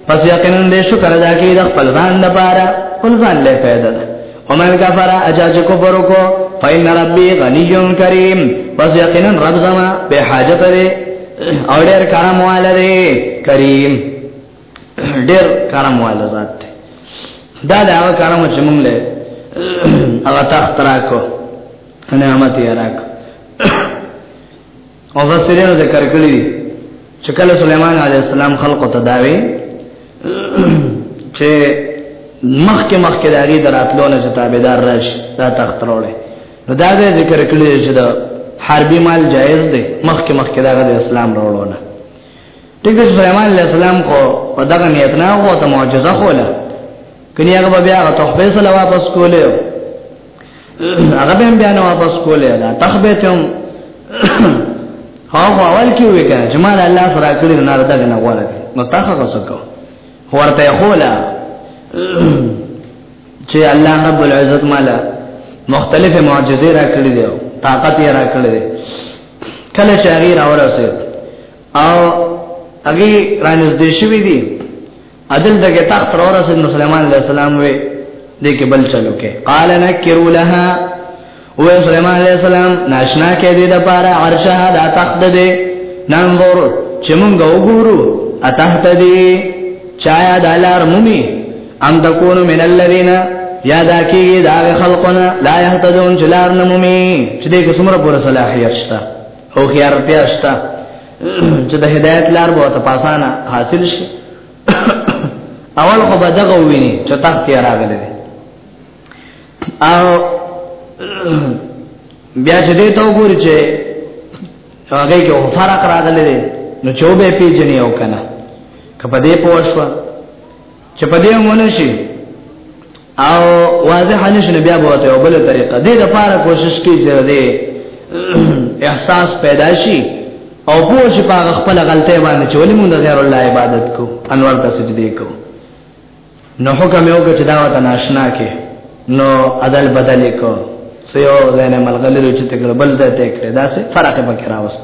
پس یقینا دې شکر ادا کوي د خپل ځان لپاره خپل ځان له فائدہ ده ومن کفر اجا چې کفر کو فإن ربي غني كريم پس یقینا رب زما به حاجت لري او ډېر کرم والے کریم ډېر کرم والا ذات دی دا دا هغه کرم چې مونږ له هغه تخت راکو نعمت یې راکو او فسرینو ذکر کړی دی چې کله سليمان عليه السلام خلق ته داوي چې مخکې مخکې داري دراتلو نه چې تابعدار راشي دا تخت راوړي نو دا ذکر کړی چې دا حربي مال جایز دی مخکې مخکې دا د اسلام راوړونه دغه سليمان عليه السلام خو په دغه نیت نه هو ته معجزه خوله کني هغه بیا هغه تحفه سره واپس کوله هغه به بیا نه واپس کوله دا تخبه ته هغه اول کې وی کنه چې مال الله سره کړی نه راځه نه غواړي نو تاسو تاسو کو ورته خوله چې الله رب العزت مال مختلف معجزې را کړې دي طاقت یې را کړې دي کله چې هغه راورسه او هغه رانس دیشي وی دي اذن دغه تخت راورسه نو سليمان عليه السلام وی دې کې بل چلو کې قال نکروا لها و سليمان عليه السلام ناشنا کې دې د پاره عرشه دا تخت دې ننظر چې مونږ وګورو اته دې چایا دلار مومي ام تكون من الذين یادا کیږي دا خلقنا لا يهتدون جلار نمومي چې دې کې څومره پوره صلاحيت شته او خيارتیا شته چې د هدایت لار به تاسو حاصل شي اول خو به دغه ویني چې تخت یې راغلی دی او بیا چې دې ته وګوري چې هغه کې فرق راغلی دی نو چوبه پیجنې او کنه کپدې پوښوه چې په دې مونږ شي او واضح نشي بیا به ته بل طریقه دې د پاره کوشش کوي چې دې احساس پیدا شي او پوه شي په خپل غلطه باندې چې ولې مونږ غیر الله عبادت کو انور ته سجدي کو نو حکم یو چې دا وته ناشنا کې نو عدل بدل کو سيو زنه ملغلرو چې تکړه بل ځای ته کړه دا څه فرق پکې راوست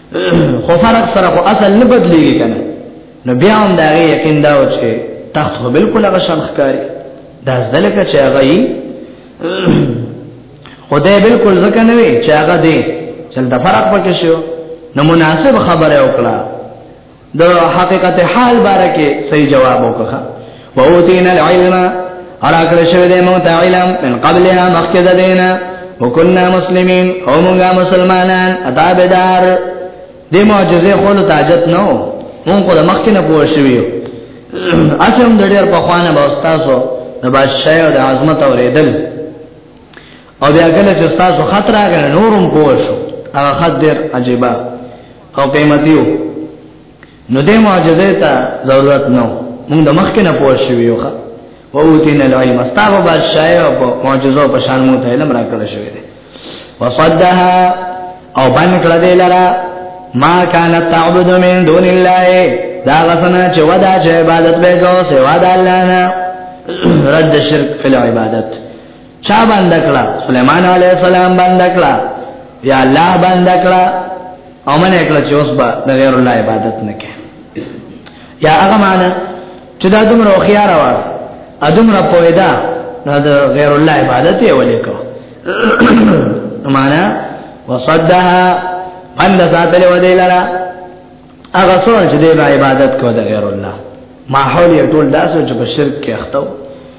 خو فرق سره خو اصل نه بدلیږي کنه نو بیا هم دا یقین دا و چې تخت خو بالکل هغه شان ښکاری دا ځلکه چې هغه یې خدای بالکل ځکه نه وی چې هغه دی چې د فرق پکې شو نو مناسب خبره وکړه د حقیقت حال باره کې صحیح جواب وکړه ووتینا العلم ارا کړه شوی د موت علم من قبلها مخکد دینا وکنا مسلمین او موږ مسلمانان ادا بدار د معجزې خو ته حاجت نه وو مونږ خو د مخکې نه پوه شوی یو اچم د ډېر په خوانه به استادو د بادشاہ او د عظمت اوریدل او بیا کله چې استادو خطر راغی نورم پوه شو هغه خط ډېر عجیبه او قیمتیو نو د معجزې ته ضرورت نه مونږ د مخکې نه پوه شو یو ښه او اوتین العلم استاغه بادشاہ او معجزو په شان مو ته علم راکړ شوی دی وصدها او باندې کړه دی لرا ما كانت تعبد من دون الله دا غسنا چې ودا چې عبادت به کو سوا د الله نه رد شرک فی العبادت چا باندې کړه سليمان عليه السلام باندې کړه یا الله باندې کړه او من کړه چې اوس به د غیر الله عبادت نه کوي یا هغه معنی چې دا دومره خيار و ادمره پویدا دا د غیر الله عبادت یې ولیکو معنا وصدها بند ساتل و دی لرا هغه څو چې د عبادت کو د غیر الله ماحول یې ټول داسو چې په شرک کې اخته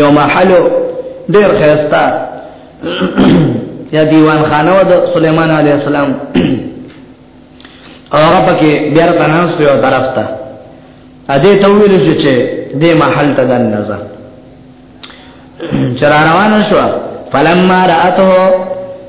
یو محلو ډیر خیستا یا دیوان خانه د سليمان عليه السلام او هغه پکې بیا تناس په طرف ته اځه ته ویل شو چې دې محل ته دن نزا چر روان شو فلما راته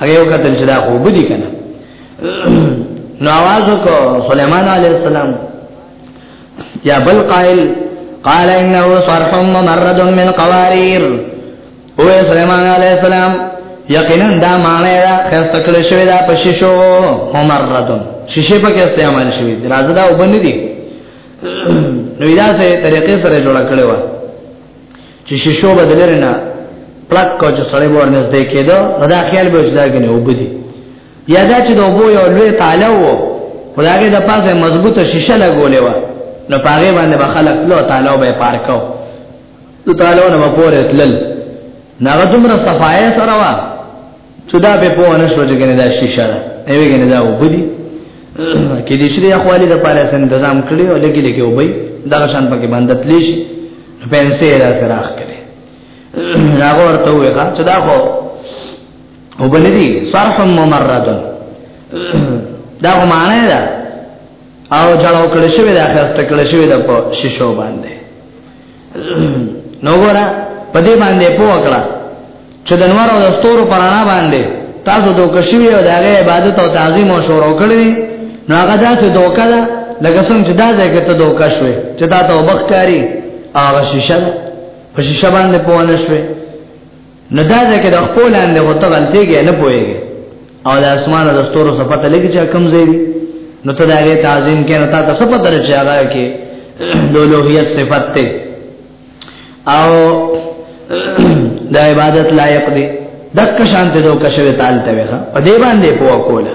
هغه یو کتل چې دا خوب دي کنه نو आवाज وکړو سليمان عليه السلام یا بل قائل قال انه صرح ممرد من قوارير او سليمان عليه السلام یقینا دا معنی دا خسته کړی شوی دا په شیشو ممرد شیشه په کې استعمال شوی راځه دا وبندي نو دا سه طریقې سره جوړ کړی و چې شیشو بدلره نه پلاک کو چې سړی ور نږدې کېده نو دا خیال به وځدا کنه وبدي یا دا چې د وبو یو لوی تعالی وو خدای د پاسه مضبوطه شیشه لګولې و نو پاره باندې به خلک لو تعالی به پار کو نو تعالی نو پورې تلل ناغه دومره صفایه سره وا چې دا به په ونه شو چې کنه دا شیشه ده ایوه کنه دا وبدي کې دې شری اخوالي د پاره سم تنظیم کړی او لګي لګي وبي دا شان پکې باندې تللی شي پنسه را سره اخ کړي هغه ورته وې کا چې دا خو وبلدي صرف ممرد دا خو معنی ده او جړاو کړی شوی دا خسته کړی شوی دا په شیشو باندې نو ګورا په دې باندې پوه کړه چې د نور او د ستورو پرانا باندې تاسو دوک شوی او د هغه عبادت او تعظیم او شروع کړی نو هغه داسې دوک ده لکه څنګه چې دا ځای کې ته دوک شوی چې دا ته وبخکاری هغه شیشه په شیشه باندې پوه نه شوی نو دا ځکه د خپل لاندې غوته غلطيږي نه پويږي او د اسمان د ستورو څخه پته لګي چې کم ځای دي نو ته دا غي تعظیم کې نو تا ته څه پته لري چې هغه کې د لوهیت صفت ته او د عبادت لایق دي دک شانته دوه کښوي تعال ته وخه په دې باندې پوه کوله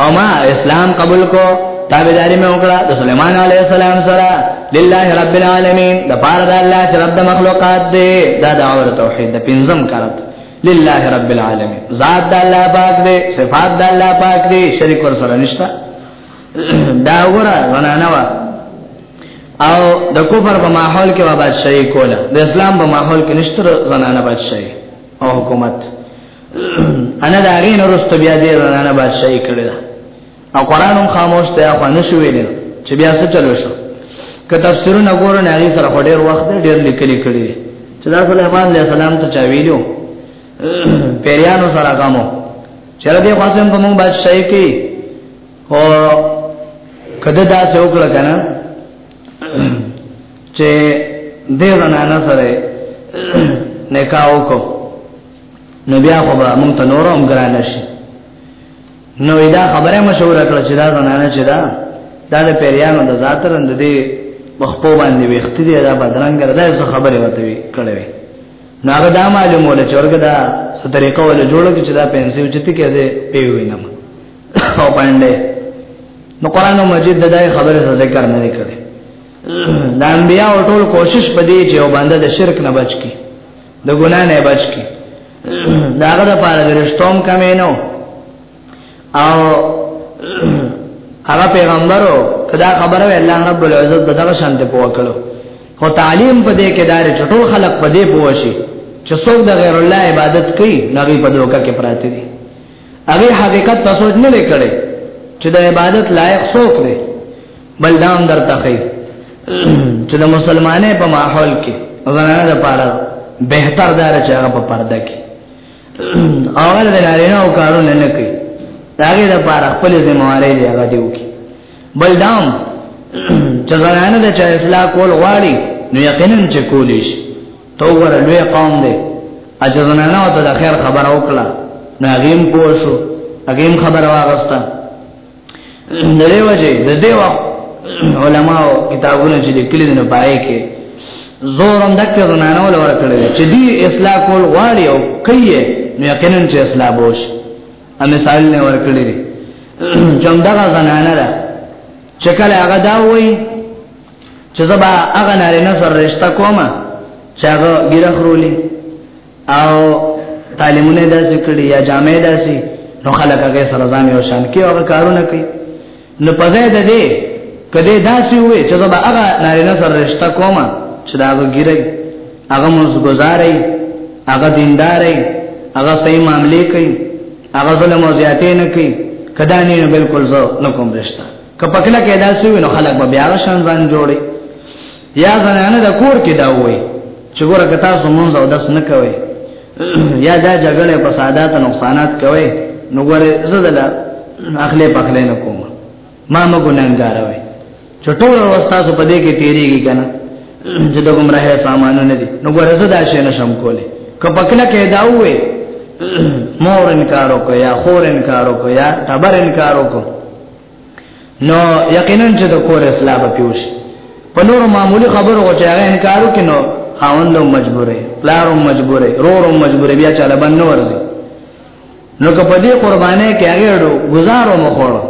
او ما اسلام قبول کو تابعداري مې وکړه د سليمان عليه السلام سره لله رب العالمین د پاره د الله چې رب د مخلوقات دی دا د اور توحید د پنځم کارت لله رب العالمین ذات د الله پاک دی صفات د الله پاک دی شریک ور سره نشته دا وګوره زنانه وا او د کفر په ماحول کې وبا شي کوله د اسلام په ماحول کې نشته زنانه بچي او حکومت انا دا غي نو رست بیا دې رانه بادشاہي کړی دا او قران هم خاموش ته خو نه شو ویل چې بیا څه چلو شو که تفسیرونه ګورو نه غي سره ډېر وخت ډېر لیکلي کړی چې دا سليمان عليه السلام ته چا ویلو پیریانو سره کامو چر دې خاصم په موږ بادشاہي کې او کده دا څوک لګنه چې دې زنانه سره نکاح وکړو نو بیا خو به مونږ ته نور هم ګران شي نو دا خبره مشوره کړ چې دا زنانه چې دا دا د پیریانو د ذاترن د دې مخپو باندې وخت دی دا بدرنګ ده څه خبره وته وی کړې وی نو هغه دا معلومه ول چې ورګه دا سترې کوله جوړه چې دا پنځه وچتی کې ده پیوینم او باندې نو قران مجید د دای خبره څه ذکر نه کړي د انبیا او ټول کوشش پدې چې او باندې د شرک نه بچ کی د ګنا نه بچ کی داغه د پاره د رښتوم کمې نو او هغه پیغمبرو کدا خبره الله رب العزت دغه شانته پوکړو خو تعلیم په دې کې دار چټول خلق په دې پوښي چې څوک د غیر الله عبادت کوي نغي په دوکه کې پراته دي هغه حقیقت تاسو نه لیکړي چې د عبادت لایق څوک دی بل دام درته خي چې د مسلمانې په ماحول کې زنانه د پاره بهتر دار چې هغه په پرده کې هغه د نارینه او کارونه نه کوي داګه د پاره خپل ذمہواری دی هغه دیو کې بل دام چې زنانه د چا اصلاح کول غواړي نو یقینا چې کولی شي تو ور لوی قوم دی اجزنه نه وته د خیر خبر او کلا نه غیم پوسو غیم خبر واغستا د دې وجه د دې وخت علماء کتابونه چې لیکلي نه پای کې زورم دکې زنانه ول ورکړل چې دی اصلاح کول غواړي او کوي نو یقینا چې اصلاح بوش ا مثال نه ورکړل چې همدغه زنانه ده چې کله هغه دا وایي چې زبا هغه ناري نه سره رشتہ کوم چې هغه بیرخرولې او تعلیمونه داسې کړی یا جامع داسې نو خلک هغه سره ځان یو شان کې هغه کارونه کوي نو په ځای د دې کله داسې وي چې زبا هغه ناري نه سره رشتہ کوم چې دا هغه ګیري هغه موږ گزاري هغه دینداري هغه صحیح معاملې کوي هغه ظلم او زیاتې نه کوي کدا نه بالکل زه نو کوم رشتہ کپکله کې دا سوي نو خلک به بیا شان ځان جوړي یا زنانه د کور کې دا وای چې ګوره که تاسو مونږ او داس نه کوي یا دا جګړه په سادات نقصانات کوي نو ګوره زه دلا اخلي پخلې نه کوم ما مو ګناګار وای چټور وستاسو په دې کې تیریږي کنه چې د ګمراه سامانو نه دي نو ګوره زه دا شي نه شم کوله کپکله کې دا وای مور انکار وکیا خور انکار وکیا تبر انکار وکیا نو یقینا چې د کور اصلاح به پیوش په نور معمولی خبرو غو چې هغه انکار وکینو خاوندو مجبورې پلارو مجبورې رورو مجبورې بیا چاله باندې ورځي نو که په دې قربانې کې هغه ډو گزارو مخورو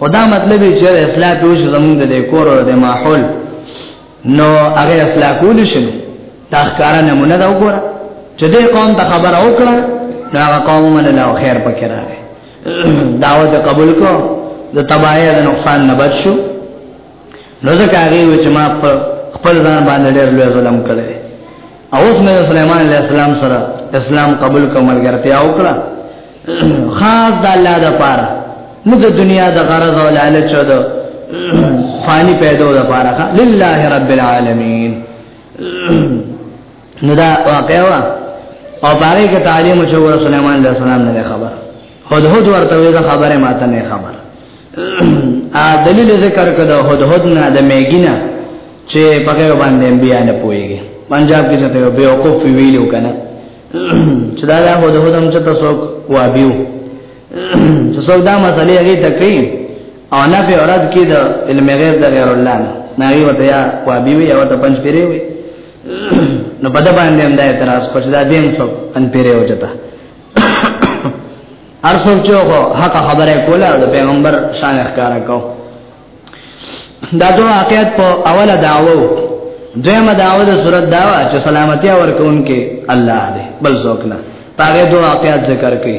خدا مطلب چې اصلاح پیوش زمونږ د کور او د ماحول نو هغه اصلاح کول شي دا ښکارا نمونه دا وګوره چې دې قوم ته خبر او کړه دا قوم منه له خیر پکې راغی دعوت قبول کو د تباہی د نقصان نه بچ شو نو ځکه هغه و چې ما په خپل ځان باندې ډېر لوی ظلم کړی او اوس مې سليمان عليه السلام سره اسلام قبول کوم ملګرتیا وکړه خاص د الله د پاره نو د دنیا د غرض او لالچ او د فانی پیدو د پاره لله رب العالمین نو دا واقع وا او باغې کې تعلیم چې ور سليمان عليه السلام نه خبر هود هود ورته وی خبره ماته نه خبر ا دلیل ذکر کده هود هود نه د میګینا چې پکې باندې بیا نه پويږي پنجاب کې ته به وقوف ویلو کنه چې دا له هود هود هم چې تاسو وابیو چې څو دا مسلې هغه تکي او نه په اوراد کې د علم غیب د غیر الله نه نه وي وته یا وابیو یا وته پنځ پیری وي نو په دې باندې هم دا اعتراض کوي دا دین څو ان پیره وجتا هر څوک چې حق خبره کوله د پیغمبر شان ښکارا کو دا دوه واقعیت په اوله داوو دویمه داوو د صورت داوا چې سلامتی ورکون کې الله دې بل څوک نه پاره دوه واقعیت ذکر کړي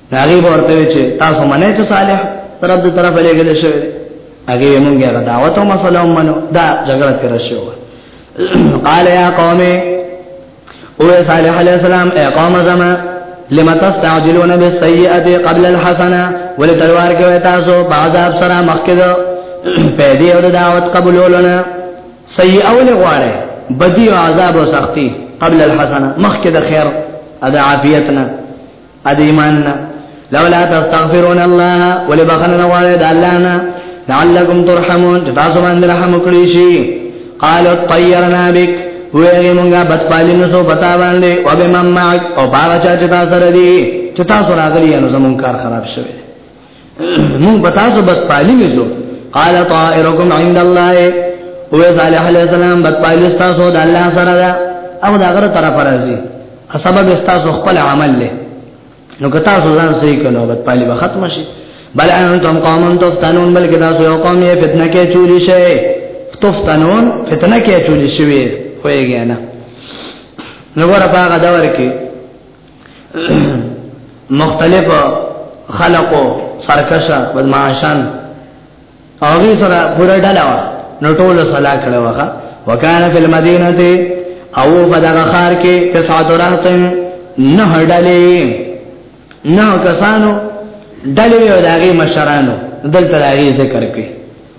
هغه ورته چې تاسو منئ چې صالح طرف دې طرف لګل شوی هغه موږ هغه دعوت او مسله ومنو دا جګړه تیر شو قال يا قوم او صالح عليه السلام اي قوم زما لما تستعجلون بالسيئه قبل الحسنه ولتلوار کوي تاسو بعض ابصرا مخکې دو پیدې او دعوت قبولولونه سیئه ول غواړي بدی او عذاب او سختی قبل الحسنه مخکې د خیر ادا عافیتنا اد ایمان نه لولا تستغفرون الله ولبخنن غواړي د الله نه لعلکم ترحمون چې تاسو باندې رحم وکړي شي قالو طيرنا بك ویری مونږه بدپالینو سو پتا باندې او به مم معك او باغ چا چې تاسو سره دي چې تاسو راغلي نو زمون کار خراب شوی مونږ به تاسو بد پالي وځو قال طائركم عند الله او صالح عليه السلام بد پالي تاسو د الله سره دا او دا غره طرف راځي سبب تاسو خپل عمل له نو که تاسو ځان صحیح کړو بد پالي به ختم شي بل انتم قوم تفتنون بلکې تاسو یو قوم یې فتنه کې چولی شي تفتنون فتنه کې چولی شي ویږي نه نو ورپاغه دور کې مختلف خلقو سرکشا بدمعاشان اوی سره پورا ډلا وا نو ټول صلاح کړه وخه وکانه فی المدینه تی او فدغه خار کې تسعه دراتن نه ډلې نه کسانو ډلې او داغي مشرانو دلته داغي ذکر کوي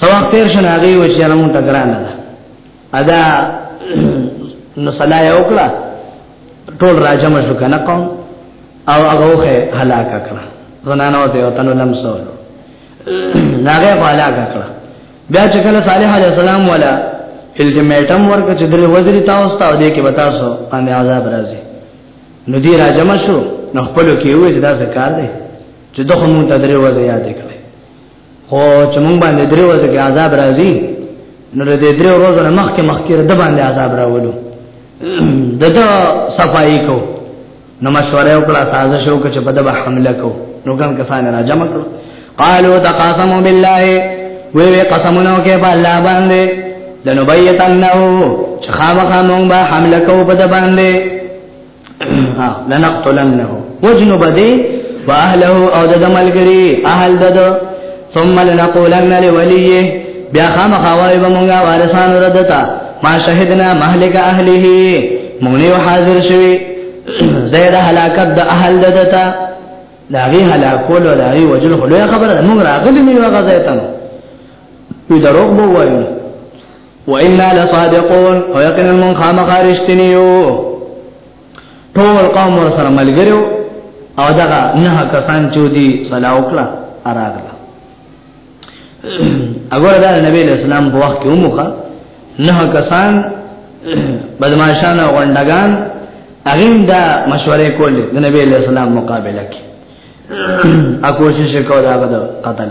سوا تیر شل هغه و چې موږ ته ګران ده ادا نو صلاح یو کړه ټول راجم شو کنه قوم او هغه خه هلاک کړه زنانو ته او تنو لمسو ناګه هلاک کړه بیا چې کله صالح علی السلام ولا الټیمیټم ورک چې درې وزري تاسو ته دې کې بتاسو باندې عذاب راځي نو دی راجم شو نو خپل کې وې چې دا څه کار دی چې دغه مونږ ته درې وزري یاد کړ خو چې مونږ باندې درې ورځې کې عذاب راځي نو د دې درې ورځې نه مخکې مخکې د باندې عذاب راولو دته صفائی کو نو مشوره وکړه سازش وکړه چې په دغه حمله کو نو ګم کسان را جمع کړو قالوا تقاسموا بالله وی وی قسمونو کې په الله باندې لنبیتنه چې خامخا مونږ به حمله کو په دغه باندې ها لنقتلنه وجنو بده واهله او د ملګری اهل دد ثم لنقولن لوليه بیا خامخوای به مونږه وارثان ردتا ما شهدنا مهلك اهله مونږ یو حاضر شوی زید هلاکت د اهل ددتا دا غي هلاکول او دا غي وجل خو لوی خبره مونږ راغلی نیو غزا ته وی دروغ بو وایو وإنا لصادقون او یقینا من خامخ رښتینی یو ټول قوم ور سره ملګرو او دا نه کسان چې دی صلاح وکړه اراغله اګور دا نبی اسلام په وخت کې ومخه نه کسان بدمعشان او غندگان اغیم دا مشوره کول د نبی اسلام مقابله کې ا کوشش کوله هغه قتل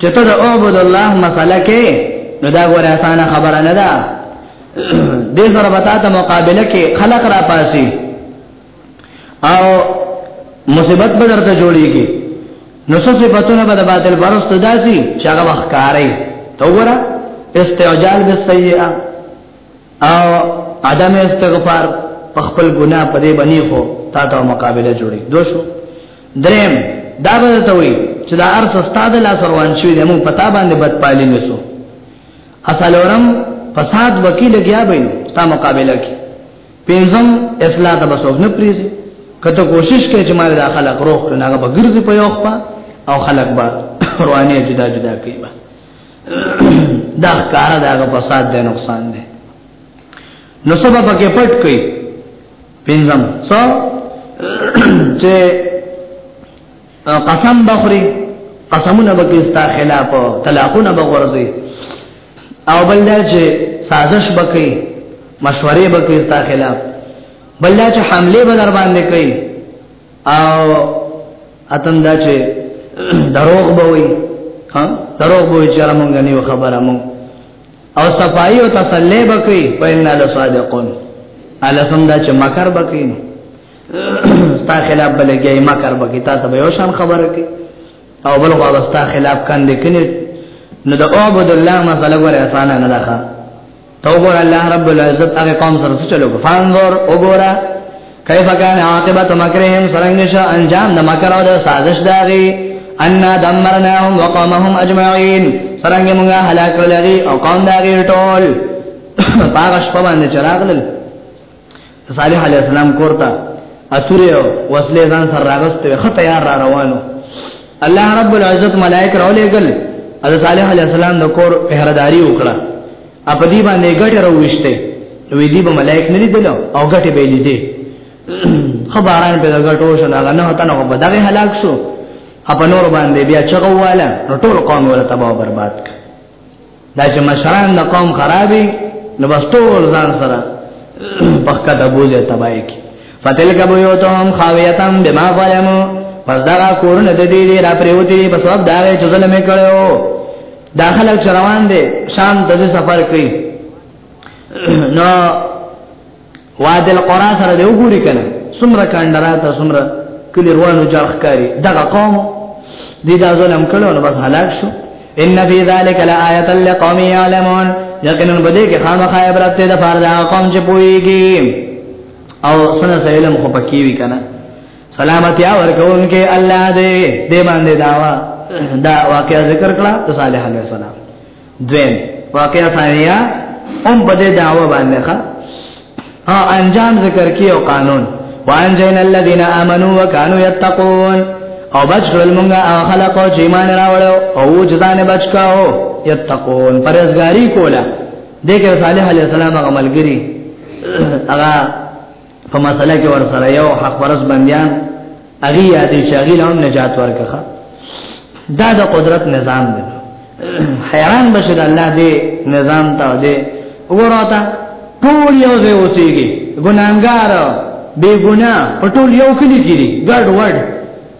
چې ته د اعبد الله مسله کې نو دا غوړه اسانه خبره نه ده دې سره وتا ته مقابله کې خلق را پاسي او مصیبت به درته جوړيږي نو څه صفاتونه به د باطل پرست داسي چې هغه وخت کاري تو ګره استعجال بالسیئه او عدم استغفار په خپل ګناه په دې باندې خو تا ته مقابله جوړي دوشو دریم دا به ته وي چې دا ارث استاد لا سروان شوی د مو پتا باندې بد پالي نسو اصلورم فساد وکیل گیا به تا مقابله کی پینځم اصلاح د بسوګ نه پریزي کته کوشش کوي چې مال داخله کروخ نه هغه بغرزي په یوخ او خلق با رواني جدا جدا کوي دا کار دا غو فساد دی نقصان دی نو سبب کې پټ کړي پینځم څو چې قسم بخوري قسمونه به کېستا خلاف طلاقونه به ورځي او بل دا چې سازش بکې مشورې بکې ستا خلاف بل دا چې حمله به در باندې کوي او اتم دا چې دروغ به وي ها دروغ به وي چې موږ نه یو خبره مو او صفائی او تسلی بکې پاینه له صادقون الاسم دا چې مکر بکې ستا خلاف بلګي مکر بکې تا ته یو شان خبره کې او بل خو ستا خلاف کاندې کړي نو د اعبد الله مسله غره اسانه نه ده تو ګور الله رب العزت هغه قوم سره څه چلو فانظر وګورا کیف کان عاقبت مکرهم سرنګش انجام د مکر او د سازش داغي ان دمرناهم وقومهم اجمعين سرنګ موږ هلاک کړل او قوم داغي ټول پاغش په باندې چراغل صالح علیه السلام کورته اتوره وسلې ځان سره راغسته خو تیار را روانو الله رب العزت ملائک راولېګل او صالح علیه السلام د کور پهرداري وکړه په دې باندې ګټه راوښته وې دې به ملائک نه لیدل او ګټه به لیدې خبران په ګټو شو نه نه هتا نه په دغه هلاک شو په نور باندې بیا چغواله نو ټول قوم ورته برباد کړ دا چې مشران د قوم خرابي نو بس ټول ځان سره پخکا د بوزه تبای کی فتلک بیوتهم خاویتم بما ظلمو پس دا کورن د دې دې را پریوتی په سبب دا چې ظلم کړو داخله چروان دي شام د سفر کوي نو وادي القرى سره دی وګوري کنه سمره کاندراته سمره کلی روانو جاخ کاری دغه قوم دې دا ظلم کړو نو بس هلاک شو ان فی ذلک لآیه لقوم یعلمون یقینا بده کې خامخا عبرت ته د فرد قوم چې پويږي او سن سلام خو پکې وی کنه سلامتی اور کون کې الله دې دې باندې داوا دا واقعا ذکر کړه صالح علیہ السلام دویم واقعا ثانیه هم په دې دعوه باندې ښه ها انجام ذکر کیو قانون وانجین الذین آمنوا وکانو یتقون او بچ کړل مونږه او خلق او ایمان راوړو او ځان بچ کاو یتقون پرهیزګاری کوله دغه صالح علی السلام هغه ملګری هغه په مسله کې ور سره یو حق پرس بندیان اغي یادې شغیل هم نجات ورکخه دا د قدرت نظام دی حیران بشد الله دې نظام ته دې وګوراتا ټول یو ځای اوسېږي ګناګار بے ګنا پټول یو کلی کیږي ګډ وډ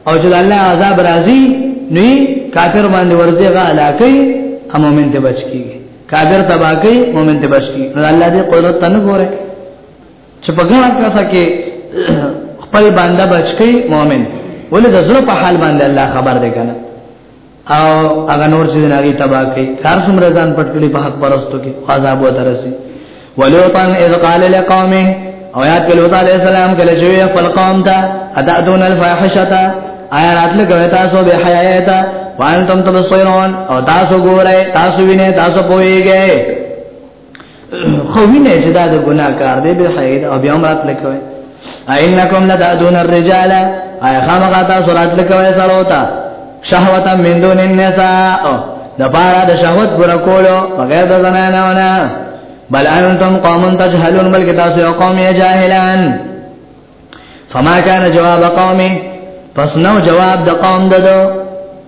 او چې الله عذاب راځي نو کافر باندې ورځي غا علاقه هم مومن ته بچ کیږي کافر تباہ کوي مومن ته بچ کیږي الله دې قدرت تنه ګوره چې په ګڼه کسه کې خپل باندې بچکی مؤمن ولې د زړه په حال باندې الله خبر دی کنه او هغه نور چې ناګي تبا کوي کار څومره ځان پټ کړي په حق پرستو کې عذاب وترسي ولوطن اذ قال لقومه او یاد کړه لوط علیہ السلام کله چې خپل قوم ته اتعدون الفاحشه آیا راتل کوي تاسو به حیا ته وانتم تبصرون او تاسو ګورئ تاسو وینئ تاسو پوهیږئ خو وینه چې دا د ګناه کار دی به حید او بیا مرات لکوي اینکم لتعدون الرجال ای خامغه تاسو رات لکوي سره وتا شهوتا من دون النساء د پاره د شهوت پر کولو بغیر د زنانه ونه بل انتم قوم تجهلون بلکې تاسو یو قوم یې جاهلان فما كان جواب قومه پس نو جواب د قوم ددو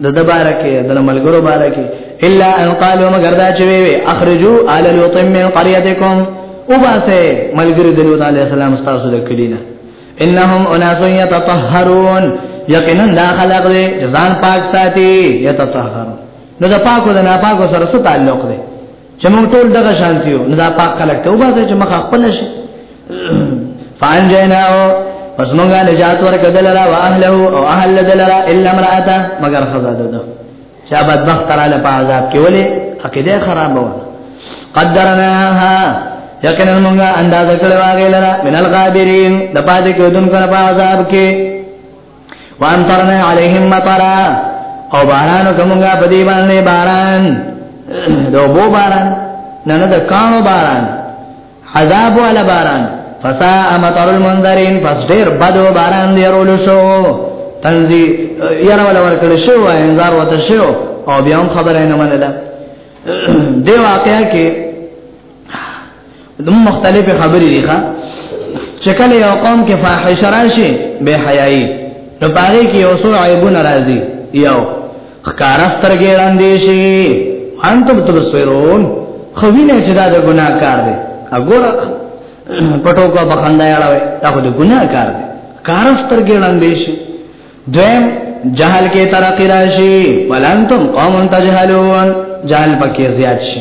د دبارکه د ملګرو بارکه الا ان قالوا مگر دا چې وی اخرجوا آل لوط من قريتكم وباسه ملګری د لوط عليه السلام تاسو د کلینه انهم اناس يتطهرون یقینا دا خلق دې ځان پاک ساتي يتطهرون نو د پاکو د ناپاکو سره څه تعلق دی چې موږ ټول دغه شانتی یو نو دا پاک خلک ته وباسه چې مخ خپل شي فان جناو پس موږ نجات ورکړه دلرا واهله او اهل دلرا الا امراته مگر خزا ده چا بدبخت را له عذاب کې ولې عقیده خراب و قدرناها یقینا موږ انداز کړو هغه لرا من الغابرین د پاتې کېدونکو په عذاب کې وانترنا علیهم مطرا او باران کومګه په دې باندې باران دو بو باران نه نه د کانو باران عذاب ولا باران فسا امطر المنذرین پس ډیر بدو باران دی رول شو تنزی یره ولا ورکل شو انذار وته شو او بیا هم خبره نه منله دی واقعیا کې د مختلفه خبرې دي ښا چې کله یو قوم کې فاحش راشي به حیاي نو پاره کې یو څو عیبونه راځي یو خکارستر ګیران دي شي انتم تبصرون خو وینې چې دا د ګناه کار دی وګوره پټو کو بخنده یاړوي دا خو د ګناه کار دی کارستر ګیران دي شي دویم جهل کې ترقی راشي ولانتم قوم تجهلون جهل پکې زیات شي